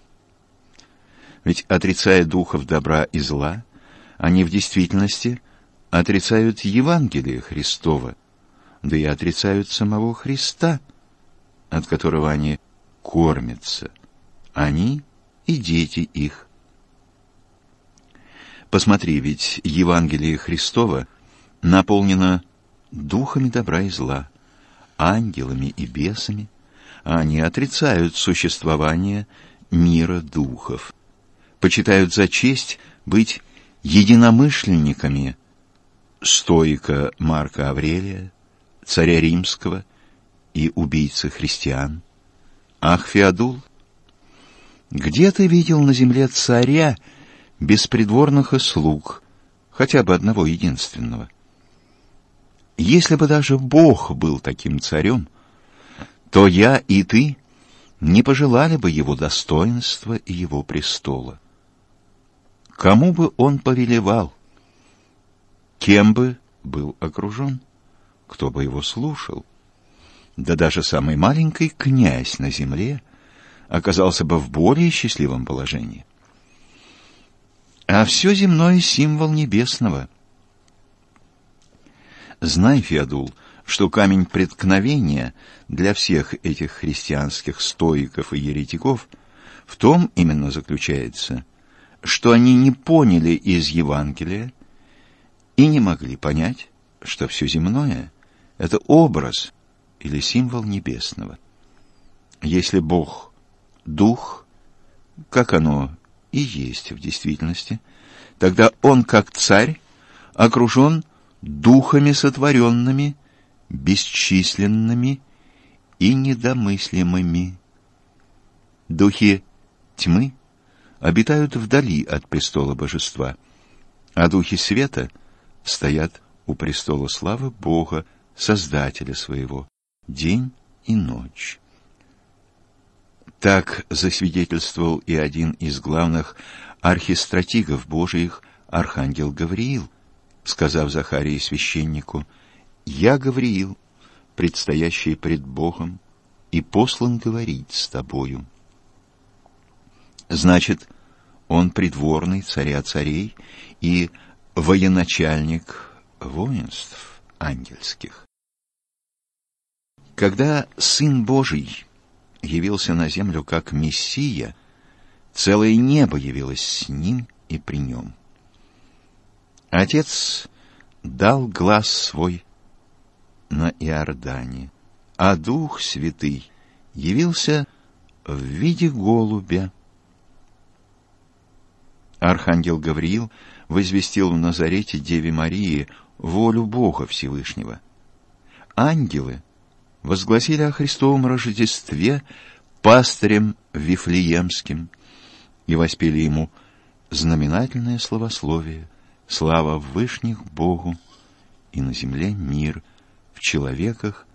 Ведь, отрицая духов добра и зла, они в действительности отрицают Евангелие Христова, да и отрицают самого Христа, от которого они кормятся, они и дети их. Посмотри, ведь Евангелие Христова наполнено духами добра и зла, ангелами и бесами, а они отрицают существование мира духов, почитают за честь быть единомышленниками стоика Марка Аврелия, царя римского и убийцы христиан. Ах, Феодул, где ты видел на земле царя без придворных и слуг, хотя бы одного единственного? Если бы даже Бог был таким царем, то я и ты не пожелали бы его достоинства и его престола. Кому бы он повелевал? Кем бы был окружен? Кто бы его слушал? Да даже самый маленький князь на земле оказался бы в более счастливом положении. А все земное — символ небесного — Знай, Феодул, что камень преткновения для всех этих христианских стоиков и еретиков в том именно заключается, что они не поняли из Евангелия и не могли понять, что все земное — это образ или символ небесного. Если Бог — дух, как оно и есть в действительности, тогда Он, как царь, окружен духами сотворенными, бесчисленными и недомыслимыми. Духи тьмы обитают вдали от престола божества, а духи света стоят у престола славы Бога, Создателя своего, день и ночь. Так засвидетельствовал и один из главных архистратигов Божиих, архангел Гавриил, сказав Захарии священнику, «Я, Гавриил, предстоящий пред Богом, и послан говорить с тобою». Значит, он придворный царя царей и военачальник воинств ангельских. Когда Сын Божий явился на землю как Мессия, целое небо явилось с ним и при нем. Отец дал глаз свой на Иордане, а Дух Святый явился в виде голубя. Архангел Гавриил возвестил в Назарете Деве Марии волю Бога Всевышнего. Ангелы возгласили о Христовом Рождестве пастырем Вифлеемским и воспели ему знаменательное словословие «Слава Вышних Богу, и на земле мир, в человеках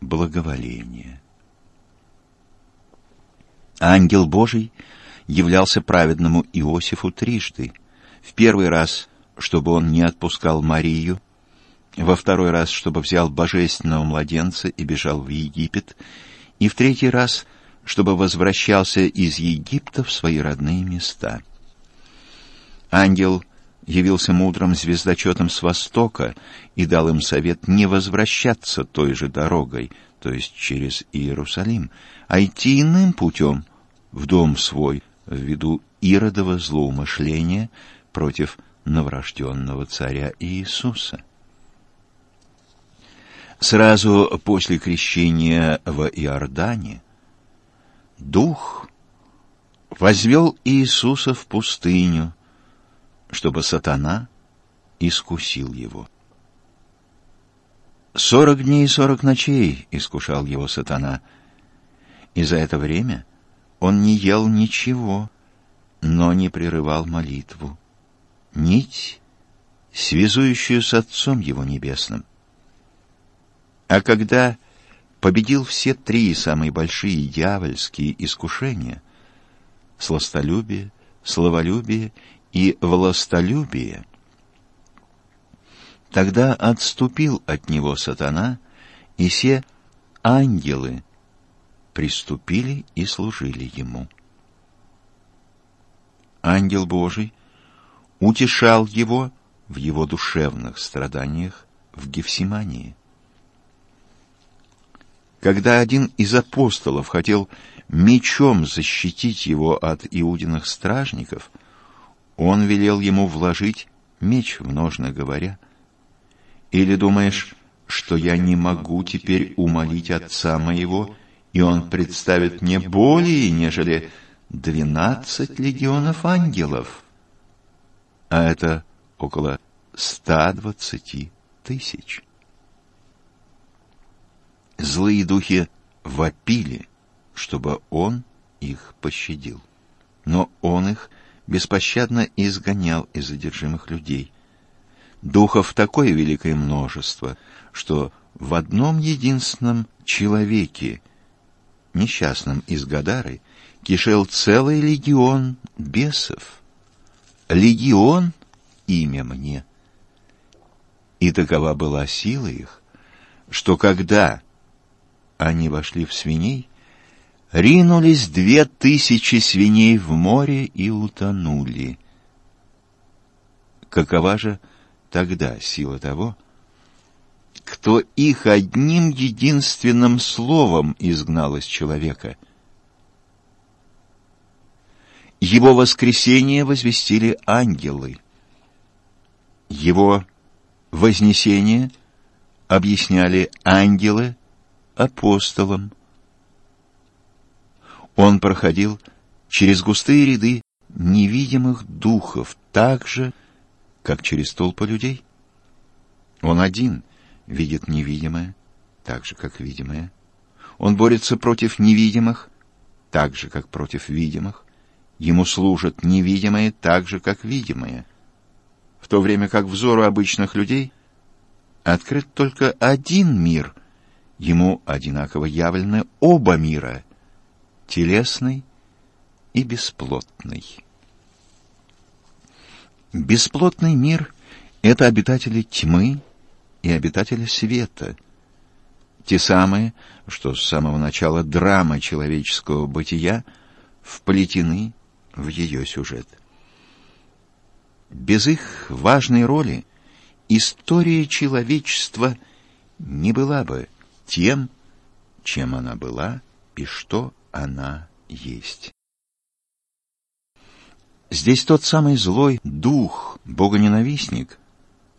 благоволение». Ангел Божий являлся праведному Иосифу трижды. В первый раз, чтобы он не отпускал Марию, во второй раз, чтобы взял божественного младенца и бежал в Египет, и в третий раз, чтобы возвращался из Египта в свои родные места. Ангел явился мудрым звездочетом с востока и дал им совет не возвращаться той же дорогой, то есть через Иерусалим, а идти иным путем в дом свой, ввиду Иродова злоумышления против новорожденного царя Иисуса. Сразу после крещения в Иордане Дух возвел Иисуса в пустыню, чтобы сатана искусил его. Сорок дней и сорок ночей искушал его сатана, и за это время он не ел ничего, но не прерывал молитву. Нить, связующую с Отцом Его Небесным. А когда победил все три самые большие дьявольские искушения — сластолюбие, словолюбие и властолюбие — тогда отступил от него сатана, и все ангелы приступили и служили ему. Ангел Божий утешал его в его душевных страданиях в Гефсимании. Когда один из апостолов хотел мечом защитить его от иудиных стражников, он велел ему вложить меч в ножны, говоря, «Или думаешь, что я не могу теперь умолить отца моего, и он представит мне более, нежели двенадцать легионов ангелов?» А это около ста двадцати тысяч. Злые духи вопили, чтобы он их пощадил. Но он их беспощадно изгонял из задержимых людей. Духов такое великое множество, что в одном единственном человеке, несчастном из Гадары, кишел целый легион бесов. Легион — имя мне. И такова была сила их, что когда они вошли в свиней, ринулись две тысячи свиней в море и утонули. Какова же тогда сила того, кто их одним единственным словом изгнал из человека? Его воскресение возвестили ангелы. Его вознесение объясняли ангелы апостолом. Он проходил через густые ряды невидимых духов так же, как через толпы людей. Он один видит невидимое, так же, как видимое. Он борется против невидимых, так же, как против видимых. Ему служат невидимые так же, как видимые. В то время как взору обычных людей открыт только один мир, ему одинаково явлены оба мира — телесный и бесплотный. Бесплотный мир — это обитатели тьмы и обитатели света, те самые, что с самого начала драмы человеческого бытия вплетены в ее сюжет. Без их важной роли история человечества не была бы тем, чем она была и что она есть. Здесь тот самый злой дух, богоненавистник,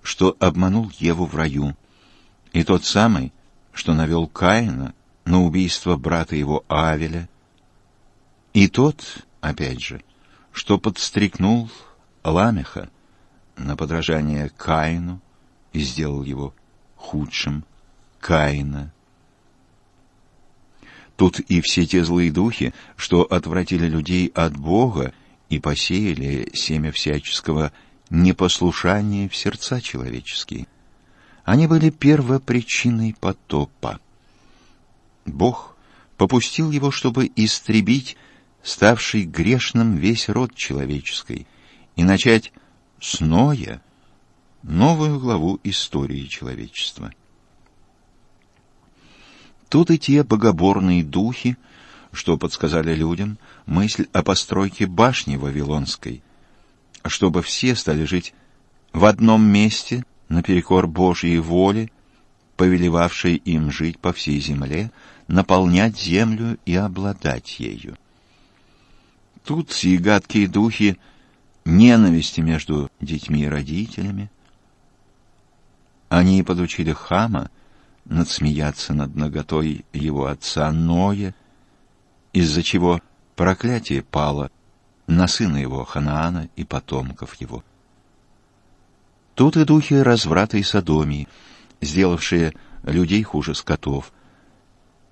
что обманул Еву в раю, и тот самый, что навел Каина на убийство брата его Авеля, и тот, опять же, что подстрекнул Ламеха на подражание Каину и сделал его худшим Каина. Тут и все те злые духи, что отвратили людей от Бога и посеяли семя всяческого непослушания в сердца человеческие. Они были первопричиной потопа. Бог попустил его, чтобы истребить ставший грешным весь род человеческий и начать с Ноя новую главу истории человечества. Тут и те богоборные духи, что подсказали людям мысль о постройке башни Вавилонской, чтобы все стали жить в одном месте наперекор Божьей воле, повелевавшей им жить по всей земле, наполнять землю и обладать ею. Тут и гадкие духи ненависти между детьми и родителями. Они подучили Хама надсмеяться над наготой его отца Ноя, из-за чего проклятие пало на сына его Ханаана и потомков его. Тут и духи разврата и содомии, сделавшие людей хуже скотов,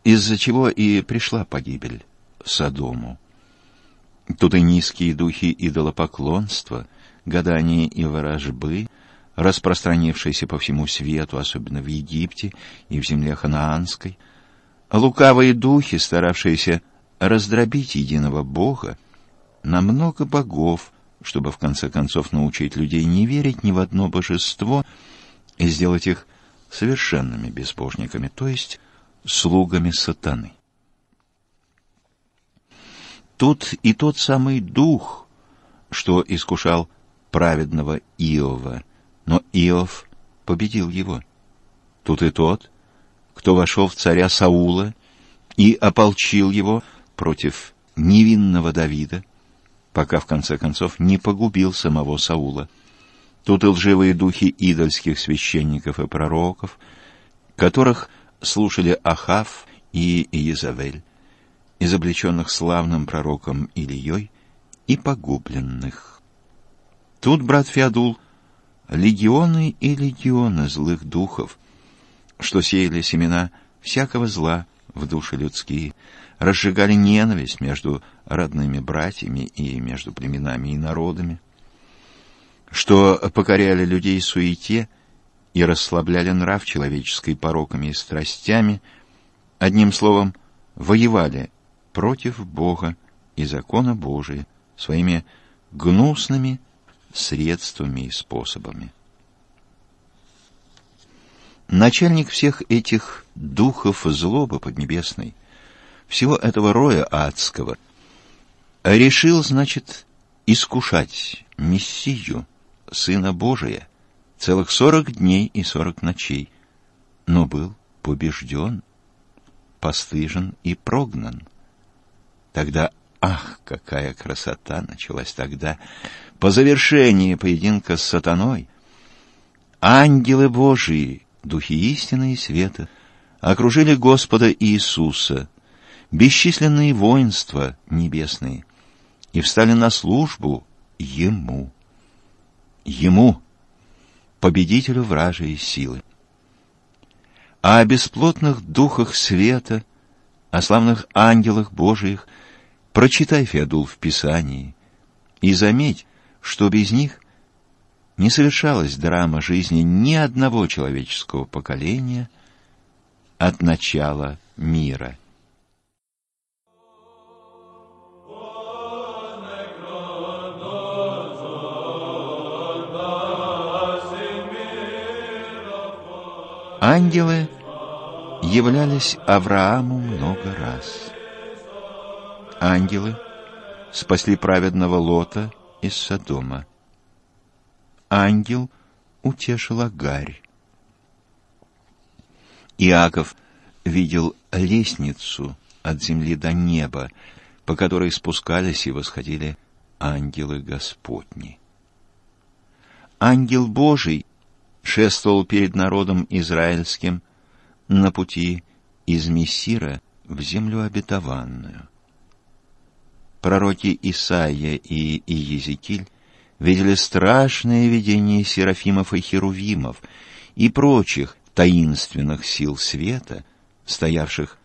из-за чего и пришла погибель Содому. Тут и низкие духи идолопоклонства, гадания и ворожбы, распространившиеся по всему свету, особенно в Египте и в земле ханаанской, лукавые духи, старавшиеся раздробить единого Бога на много богов, чтобы в конце концов научить людей не верить ни в одно божество и сделать их совершенными безбожниками, то есть слугами сатаны. Тут и тот самый дух, что искушал праведного Иова, но Иов победил его. Тут и тот, кто вошел в царя Саула и ополчил его против невинного Давида, пока в конце концов не погубил самого Саула. Тут и лживые духи идольских священников и пророков, которых слушали Ахав и Иезавель, изобличенных славным пророком Ильей и погубленных. Тут, брат Феодул, легионы и легионы злых духов, что сеяли семена всякого зла в души людские, разжигали ненависть между родными братьями и между племенами и народами, что покоряли людей суете и расслабляли нрав человеческой пороками и страстями, одним словом, воевали против Бога и закона Божия своими гнусными средствами и способами. Начальник всех этих духов злобы поднебесной всего этого роя адского, решил, значит, искушать Мессию, Сына Божия, целых сорок дней и сорок ночей, но был побежден, постыжен и прогнан. Тогда, ах, какая красота началась тогда! По завершении поединка с сатаной ангелы Божии, духи истины и света, окружили Господа Иисуса — бесчисленные воинства небесные и встали на службу Ему. Ему, победителю вражьей силы. А о бесплотных духах света, о славных ангелах Божиих прочитай, Феодул, в Писании, и заметь, что без них не совершалась драма жизни ни одного человеческого поколения от начала мира. Ангелы являлись Аврааму много раз. Ангелы спасли праведного Лота из Содома. Ангел утешил Агарь. Иаков видел лестницу от земли до неба, по которой спускались и восходили ангелы Господни. Ангел Божий шествовал перед народом израильским на пути из Мессира в землю обетованную. Пророки Исаия и Иезекииль видели страшное видение серафимов и херувимов и прочих таинственных сил света, стоявших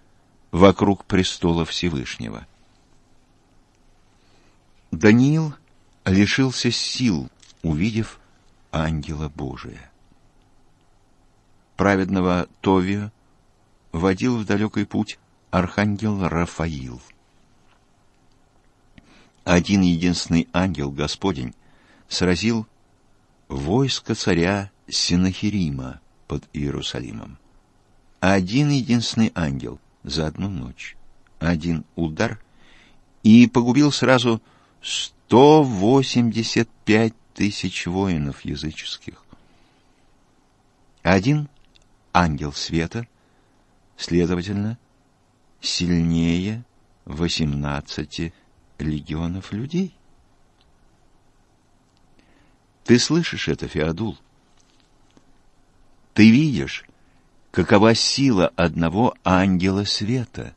вокруг престола Всевышнего. Даниил лишился сил, увидев ангела Божия праведного Товию водил в далекий путь архангел Рафаил. Один единственный ангел Господень сразил войско царя Синахирима под Иерусалимом. Один единственный ангел за одну ночь, один удар, и погубил сразу 185 тысяч воинов языческих. Один ангел света, следовательно, сильнее 18 легионов людей. Ты слышишь это, Феодул? Ты видишь, какова сила одного ангела света.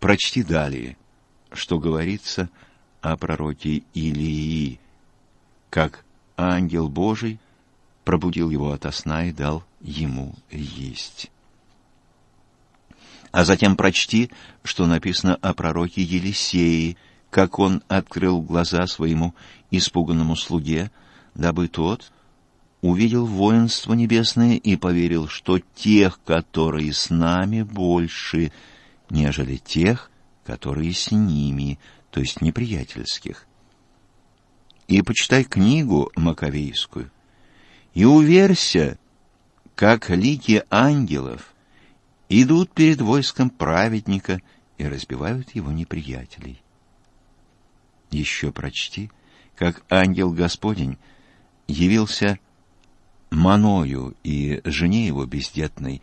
Прочти далее, что говорится о пророке Илии, как ангел Божий — пробудил его ото сна и дал ему есть. А затем прочти, что написано о пророке Елисеи, как он открыл глаза своему испуганному слуге, дабы тот увидел воинство небесное и поверил, что тех, которые с нами, больше, нежели тех, которые с ними, то есть неприятельских. И почитай книгу Маковейскую — и уверься, как лики ангелов идут перед войском праведника и разбивают его неприятелей. Еще прочти, как ангел Господень явился Маною и жене его бездетной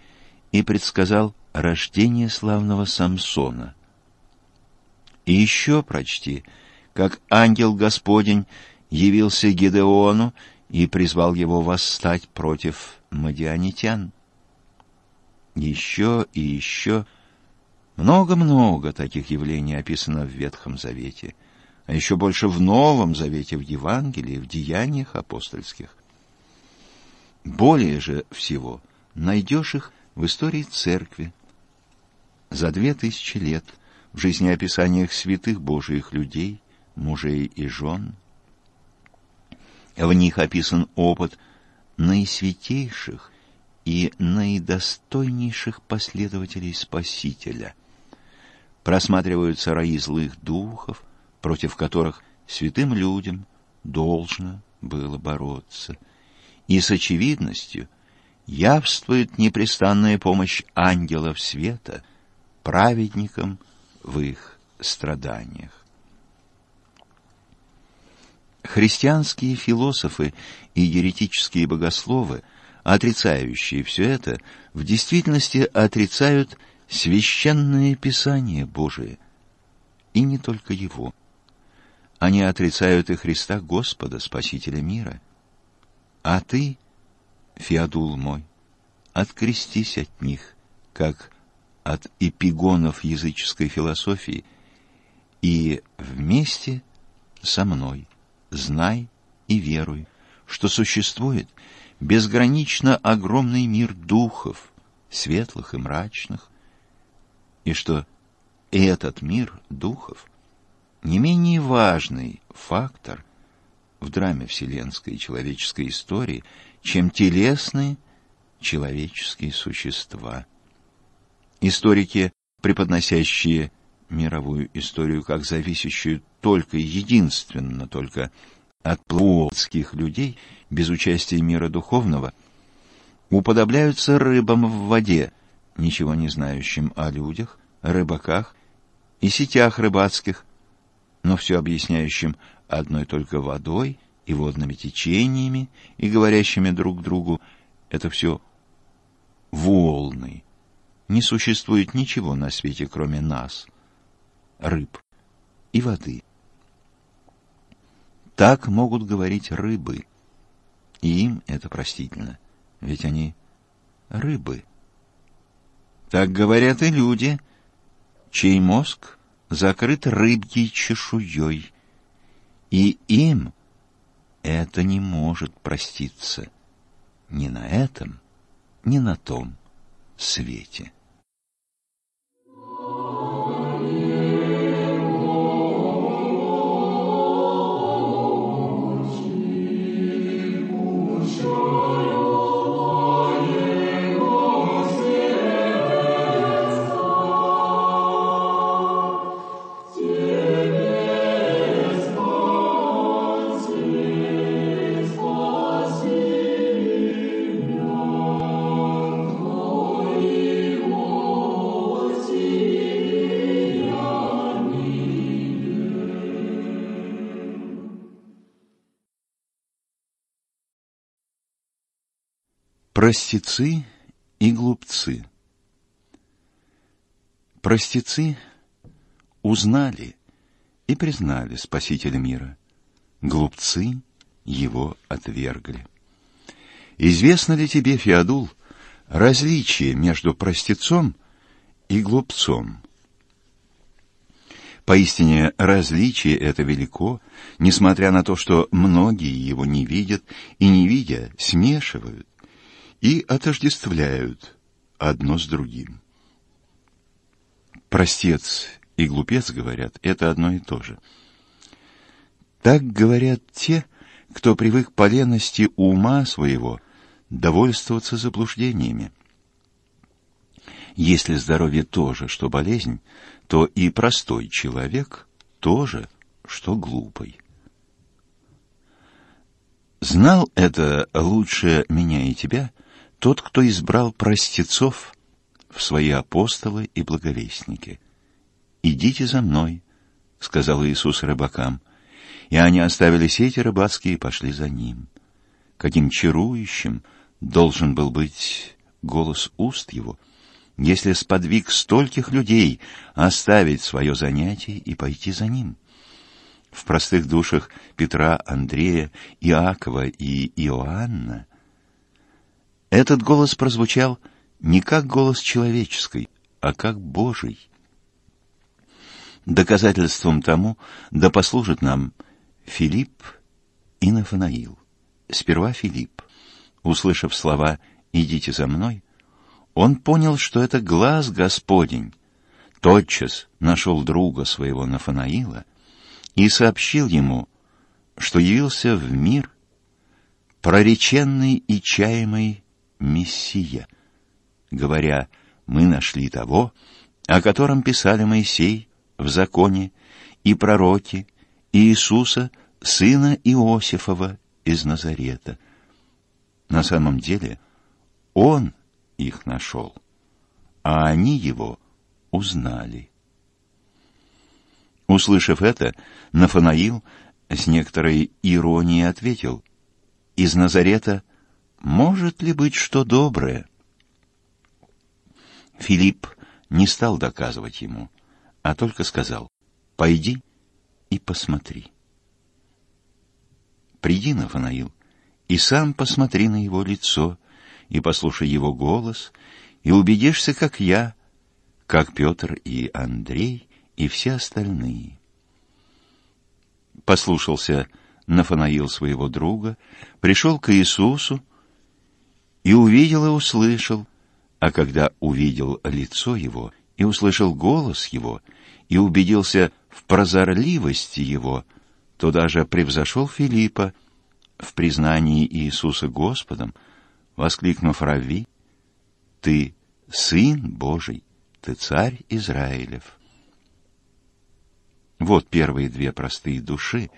и предсказал рождение славного Самсона. И еще прочти, как ангел Господень явился Гедеону и призвал его восстать против мадианитян. Еще и еще много-много таких явлений описано в Ветхом Завете, а еще больше в Новом Завете, в Евангелии, в деяниях апостольских. Более же всего найдешь их в истории Церкви. За две тысячи лет в жизнеописаниях святых Божиих людей, мужей и жен – в них описан опыт наисвятейших и наидостойнейших последователей Спасителя. Просматриваются раи злых духов, против которых святым людям должно было бороться. И с очевидностью явствует непрестанная помощь ангелов света праведникам в их страданиях. Христианские философы и еретические богословы, отрицающие все это, в действительности отрицают священное Писание Божие, и не только его. Они отрицают и Христа Господа, Спасителя мира. А ты, Феодул мой, открестись от них, как от эпигонов языческой философии, и вместе со мной знай и веруй, что существует безгранично огромный мир духов, светлых и мрачных, и что этот мир духов не менее важный фактор в драме вселенской и человеческой истории, чем телесные человеческие существа. Историки, преподносящие мировую историю как зависящую только и единственно только от плотских людей, без участия мира духовного, уподобляются рыбам в воде, ничего не знающим о людях, рыбаках и сетях рыбацких, но все объясняющим одной только водой и водными течениями и говорящими друг другу это все волны. Не существует ничего на свете, кроме нас, рыб и воды. Так могут говорить рыбы, и им это простительно, ведь они рыбы. Так говорят и люди, чей мозг закрыт рыбьей чешуей, и им это не может проститься ни на этом, ни на том свете. Lord. Простецы и глупцы. Простецы узнали и признали Спасителя мира. Глупцы его отвергли. Известно ли тебе, Феодул, различие между простецом и глупцом? Поистине, различие это велико, несмотря на то, что многие его не видят и, не видя, смешивают и отождествляют одно с другим. Простец и глупец, говорят, это одно и то же. Так говорят те, кто привык по лености ума своего довольствоваться заблуждениями. Если здоровье тоже, что болезнь, то и простой человек тоже, что глупый. Знал это лучше меня и тебя — тот, кто избрал простецов в свои апостолы и благовестники. «Идите за мной», — сказал Иисус рыбакам, и они оставили сети рыбацкие и пошли за ним. Каким чарующим должен был быть голос уст его, если сподвиг стольких людей оставить свое занятие и пойти за ним. В простых душах Петра, Андрея, Иакова и Иоанна этот голос прозвучал не как голос человеческий, а как Божий. Доказательством тому да послужит нам Филипп и Нафанаил. Сперва Филипп, услышав слова «идите за мной», он понял, что это глаз Господень. Тотчас нашел друга своего Нафанаила и сообщил ему, что явился в мир прореченный и чаемый Мессия, говоря «Мы нашли того, о котором писали Моисей в законе и пророки, и Иисуса, сына Иосифова из Назарета». На самом деле Он их нашел, а они его узнали. Услышав это, Нафанаил с некоторой иронией ответил, «Из Назарета может ли быть что доброе? Филипп не стал доказывать ему, а только сказал, «Пойди и посмотри». Приди, Нафанаил, и сам посмотри на его лицо, и послушай его голос, и убедишься, как я, как Петр и Андрей, и все остальные. Послушался Нафанаил своего друга, пришел к Иисусу и увидел и услышал, а когда увидел лицо его и услышал голос его и убедился в прозорливости его, то даже превзошел Филиппа в признании Иисуса Господом, воскликнув «Рави, ты Сын Божий, ты Царь Израилев». Вот первые две простые души,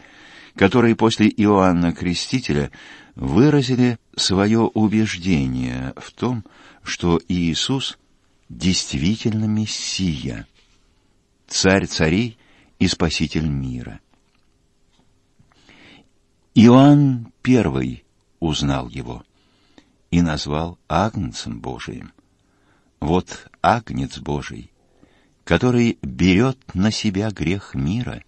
которые после Иоанна Крестителя выразили свое убеждение в том, что Иисус действительно Мессия, Царь царей и Спаситель мира. Иоанн первый узнал его и назвал Агнцем Божиим. Вот Агнец Божий, который берет на себя грех мира.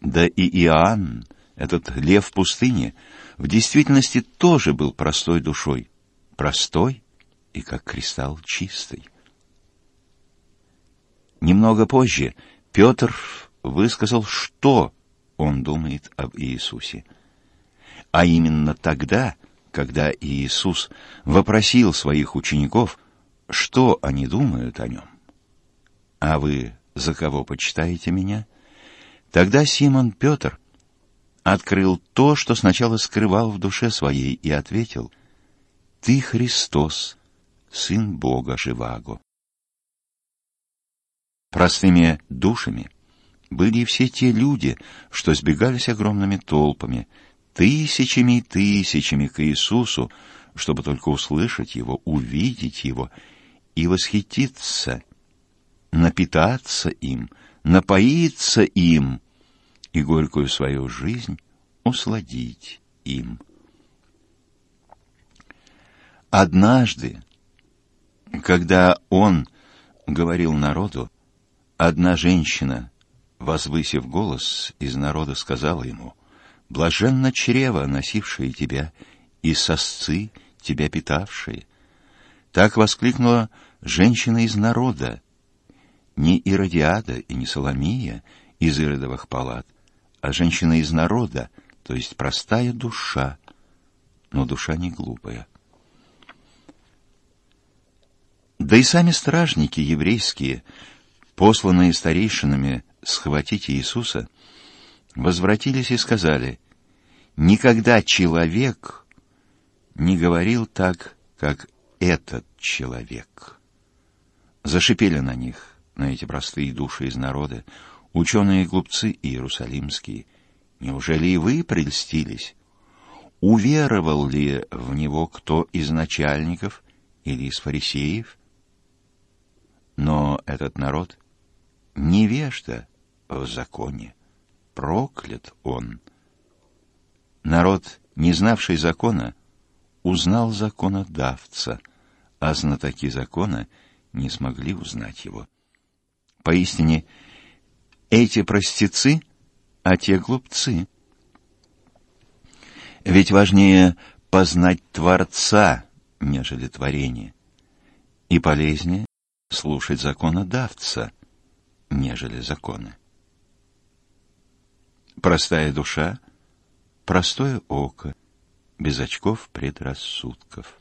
Да и Иоанн, этот лев в пустыне, в действительности тоже был простой душой, простой и как кристалл чистый. Немного позже Петр высказал, что он думает об Иисусе. А именно тогда, когда Иисус вопросил своих учеников, что они думают о нем. «А вы за кого почитаете меня?» Тогда Симон Петр открыл то, что сначала скрывал в душе своей, и ответил, «Ты Христос, Сын Бога Живаго». Простыми душами были и все те люди, что сбегались огромными толпами, тысячами и тысячами к Иисусу, чтобы только услышать Его, увидеть Его и восхититься, напитаться им, напоиться им и горькую свою жизнь усладить им. Однажды, когда он говорил народу, одна женщина, возвысив голос, из народа сказала ему, «Блаженно чрево, носившее тебя, и сосцы, тебя питавшие». Так воскликнула женщина из народа, не Иродиада и не Соломия из Иродовых палат, а женщина из народа, то есть простая душа, но душа не глупая. Да и сами стражники еврейские, посланные старейшинами схватить Иисуса, возвратились и сказали, «Никогда человек не говорил так, как этот человек». Зашипели на них, на эти простые души из народа, ученые-глупцы иерусалимские. Неужели и вы прельстились? Уверовал ли в него кто из начальников или из фарисеев? Но этот народ невежда в законе. Проклят он. Народ, не знавший закона, узнал законодавца, а знатоки закона не смогли узнать его. Поистине, эти простецы, а те глупцы. Ведь важнее познать Творца, нежели творение, и полезнее слушать законодавца, нежели законы. Простая душа, простое око, без очков предрассудков.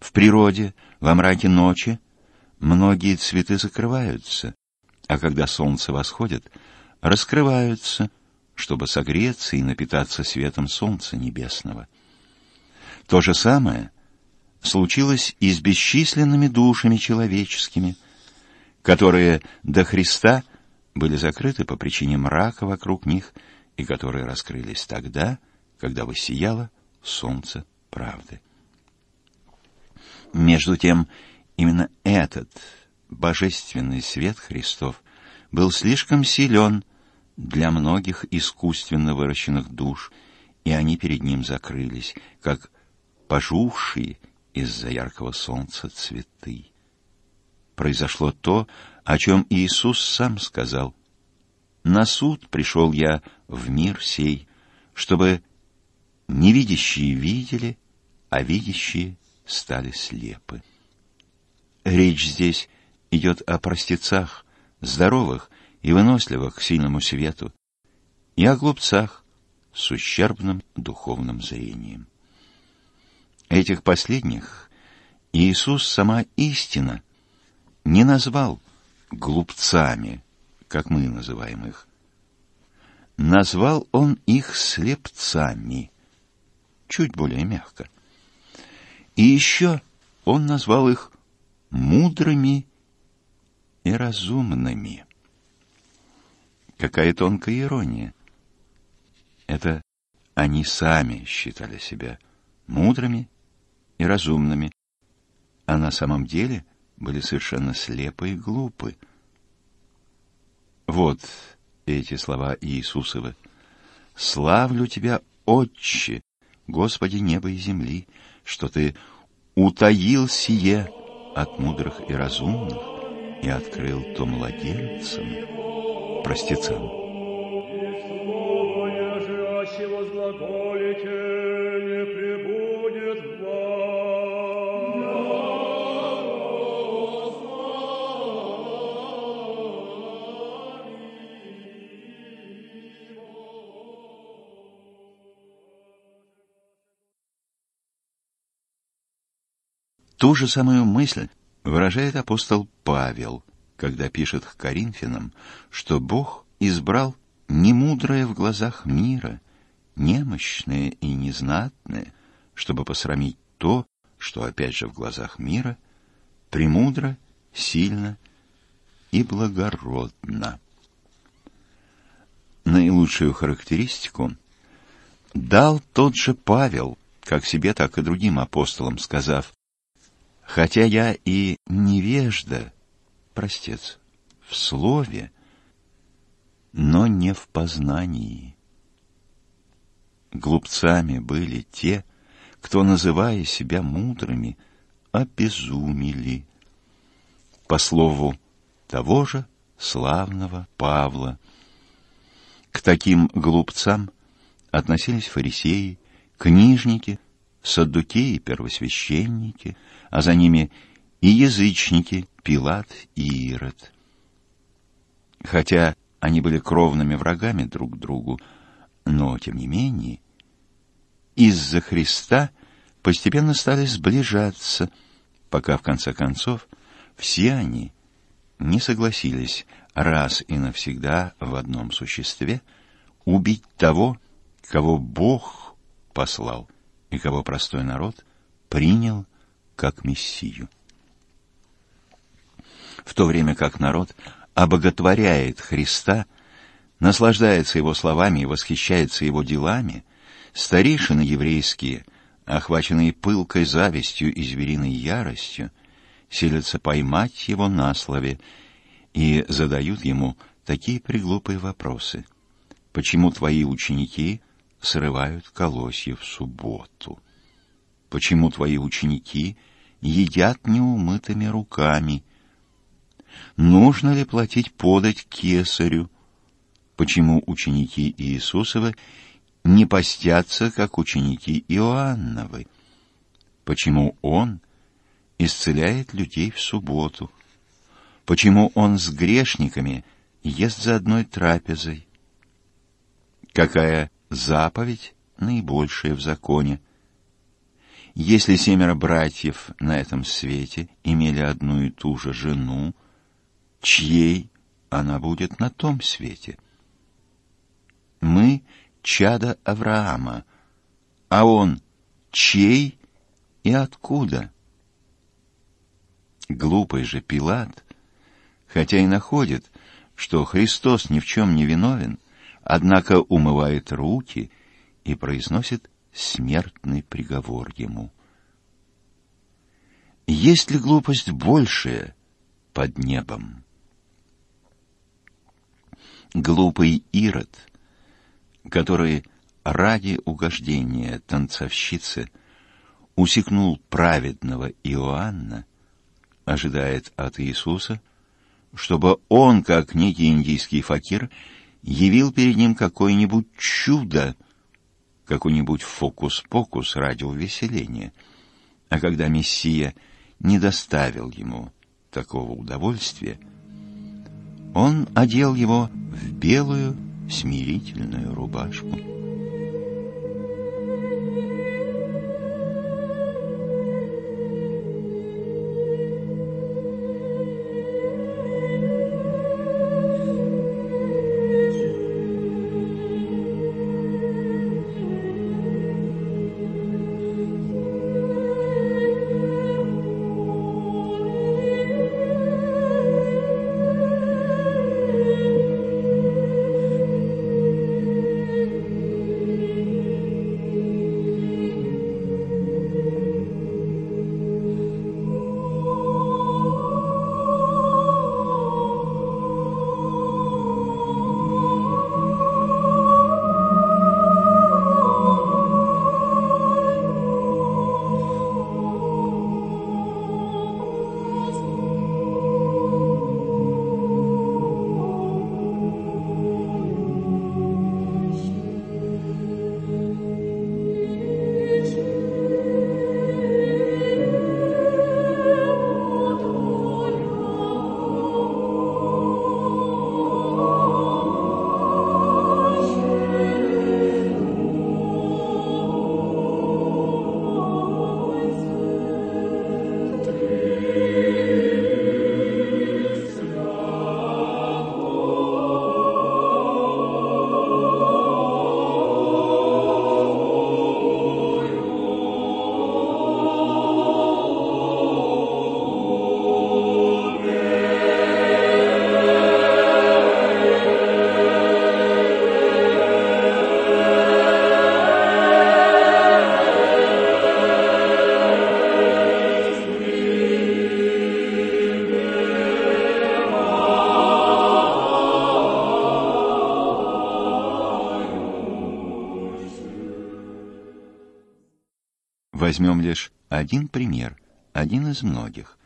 В природе, во мраке ночи, многие цветы закрываются, а когда солнце восходит, раскрываются, чтобы согреться и напитаться светом солнца небесного. То же самое случилось и с бесчисленными душами человеческими, которые до Христа были закрыты по причине мрака вокруг них и которые раскрылись тогда, когда воссияло солнце правды. Между тем, именно этот божественный свет Христов был слишком силен для многих искусственно выращенных душ, и они перед ним закрылись, как пожухшие из-за яркого солнца цветы произошло то, о чем Иисус сам сказал. «На суд пришел я в мир сей, чтобы невидящие видели, а видящие стали слепы». Речь здесь идет о простецах, здоровых и выносливых к сильному свету, и о глупцах с ущербным духовным зрением. Этих последних Иисус сама истина не назвал глупцами, как мы называем их. Назвал он их слепцами, чуть более мягко. И еще он назвал их мудрыми и разумными. Какая тонкая ирония. Это они сами считали себя мудрыми и разумными, а на самом деле были совершенно слепы и глупы. Вот эти слова Иисусовы. «Славлю Тебя, Отче, Господи неба и земли, что Ты утаил сие от мудрых и разумных и открыл то младенцам, простецам». Ту же самую мысль выражает апостол Павел, когда пишет к Коринфянам, что Бог избрал немудрое в глазах мира, немощное и незнатное, чтобы посрамить то, что опять же в глазах мира премудро, сильно и благородно. Наилучшую характеристику дал тот же Павел, как себе, так и другим апостолам, сказав, Хотя я и невежда, простец, в слове, но не в познании. Глупцами были те, кто, называя себя мудрыми, обезумели. По слову того же славного Павла. К таким глупцам относились фарисеи, книжники, саддукеи, первосвященники — а за ними и язычники Пилат и Ирод. Хотя они были кровными врагами друг другу, но, тем не менее, из-за Христа постепенно стали сближаться, пока, в конце концов, все они не согласились раз и навсегда в одном существе убить того, кого Бог послал и кого простой народ принял как Мессию. В то время как народ обоготворяет Христа, наслаждается его словами и восхищается его делами, старейшины еврейские, охваченные пылкой завистью и звериной яростью, селятся поймать его на слове и задают ему такие приглупые вопросы. Почему твои ученики срывают колосья в субботу? Почему твои ученики едят неумытыми руками? Нужно ли платить подать кесарю? Почему ученики Иисусовы не постятся, как ученики Иоанновы? Почему он исцеляет людей в субботу? Почему он с грешниками ест за одной трапезой? Какая заповедь наибольшая в законе? Если семеро братьев на этом свете имели одну и ту же жену, чьей она будет на том свете? Мы — чада Авраама, а он чей и откуда? Глупый же Пилат, хотя и находит, что Христос ни в чем не виновен, однако умывает руки и произносит смертный приговор ему. Есть ли глупость большая под небом? Глупый Ирод, который ради угождения танцовщицы усекнул праведного Иоанна, ожидает от Иисуса, чтобы он, как некий индийский факир, явил перед ним какое-нибудь чудо, какой-нибудь фокус-покус ради увеселения. А когда Мессия не доставил ему такого удовольствия, он одел его в белую смирительную рубашку. Возьмем лишь один пример, один из многих.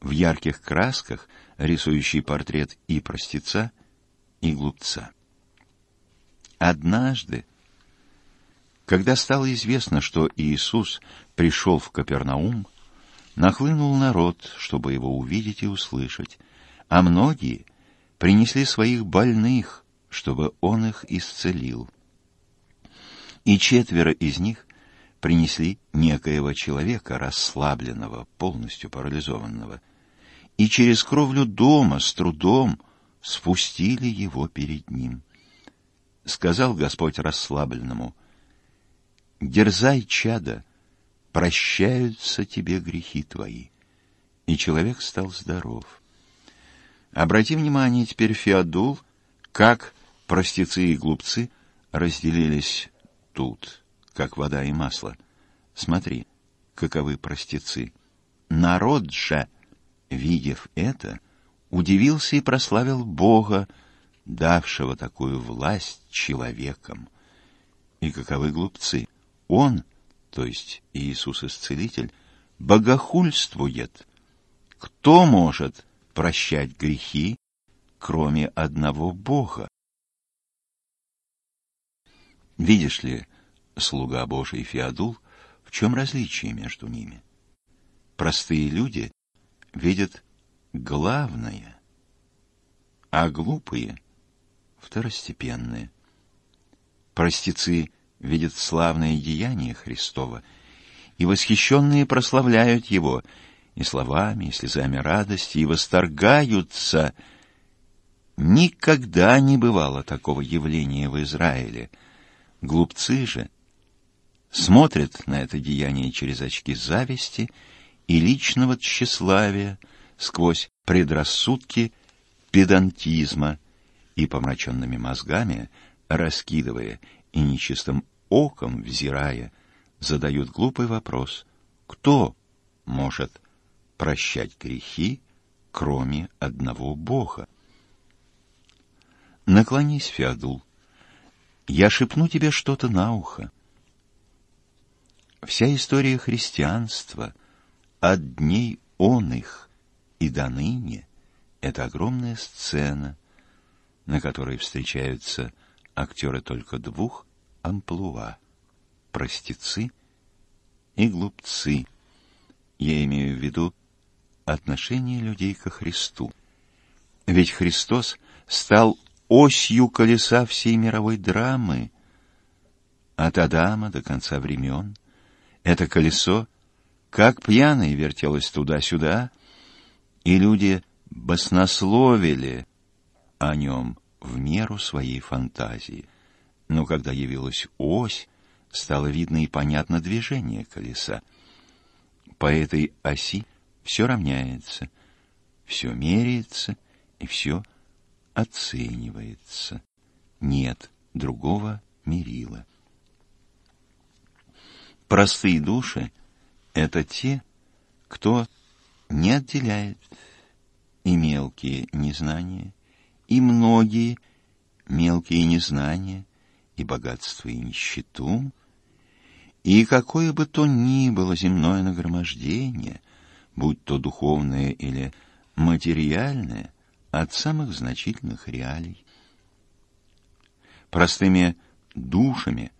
В ярких красках рисующий портрет и простеца, и глупца. Однажды, когда стало известно, что Иисус пришел в Капернаум, нахлынул народ, чтобы его увидеть и услышать, а многие принесли своих больных, чтобы он их исцелил. И четверо из них принесли некоего человека, расслабленного, полностью парализованного, и через кровлю дома с трудом спустили его перед ним. Сказал Господь расслабленному, «Дерзай, чада, прощаются тебе грехи твои». И человек стал здоров. Обрати внимание теперь, Феодул, как простецы и глупцы разделились тут как вода и масло. Смотри, каковы простецы. Народ же, видев это, удивился и прославил Бога, давшего такую власть человекам. И каковы глупцы? Он, то есть Иисус Исцелитель, богохульствует. Кто может прощать грехи, кроме одного Бога? Видишь ли, слуга Божий Феодул, в чем различие между ними? Простые люди видят главное, а глупые — второстепенное. Простецы видят славное деяние Христова, и восхищенные прославляют Его и словами, и слезами радости, и восторгаются. Никогда не бывало такого явления в Израиле. Глупцы же — смотрит на это деяние через очки зависти и личного тщеславия, сквозь предрассудки педантизма и помраченными мозгами, раскидывая и нечистым оком взирая, задают глупый вопрос, кто может прощать грехи, кроме одного Бога? Наклонись, Феодул, я шепну тебе что-то на ухо. Вся история христианства от дней он их и до ныне — это огромная сцена, на которой встречаются актеры только двух амплуа — простецы и глупцы. Я имею в виду отношение людей ко Христу. Ведь Христос стал осью колеса всей мировой драмы. От Адама до конца времен это колесо, как пьяное, вертелось туда-сюда, и люди баснословили о нем в меру своей фантазии. Но когда явилась ось, стало видно и понятно движение колеса. По этой оси все равняется, все меряется и все оценивается. Нет другого мерила. Простые души — это те, кто не отделяет и мелкие незнания, и многие мелкие незнания, и богатство, и нищету, и какое бы то ни было земное нагромождение, будь то духовное или материальное, от самых значительных реалий. Простыми душами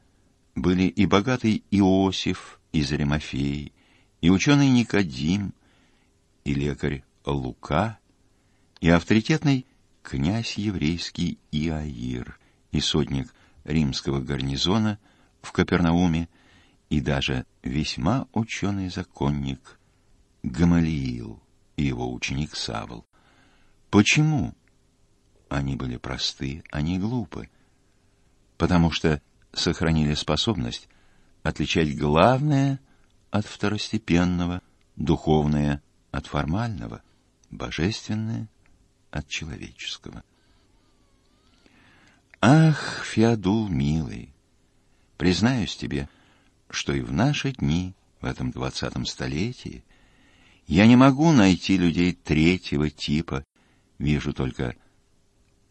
были и богатый Иосиф из Римофеи, и ученый Никодим, и лекарь Лука, и авторитетный князь еврейский Иаир, и сотник римского гарнизона в Капернауме, и даже весьма ученый законник Гамалиил и его ученик Савл. Почему? Они были просты, они глупы. Потому что сохранили способность отличать главное от второстепенного, духовное от формального, божественное от человеческого. Ах, Феодул милый, признаюсь тебе, что и в наши дни, в этом двадцатом столетии, я не могу найти людей третьего типа, вижу только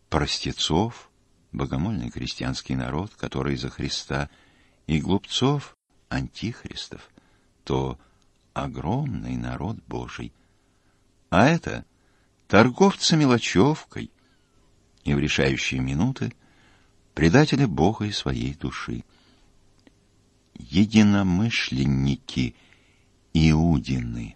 простецов, богомольный крестьянский народ, который за Христа, и глупцов, антихристов, то огромный народ Божий. А это торговцы мелочевкой и в решающие минуты предатели Бога и своей души единомышленники Иудины.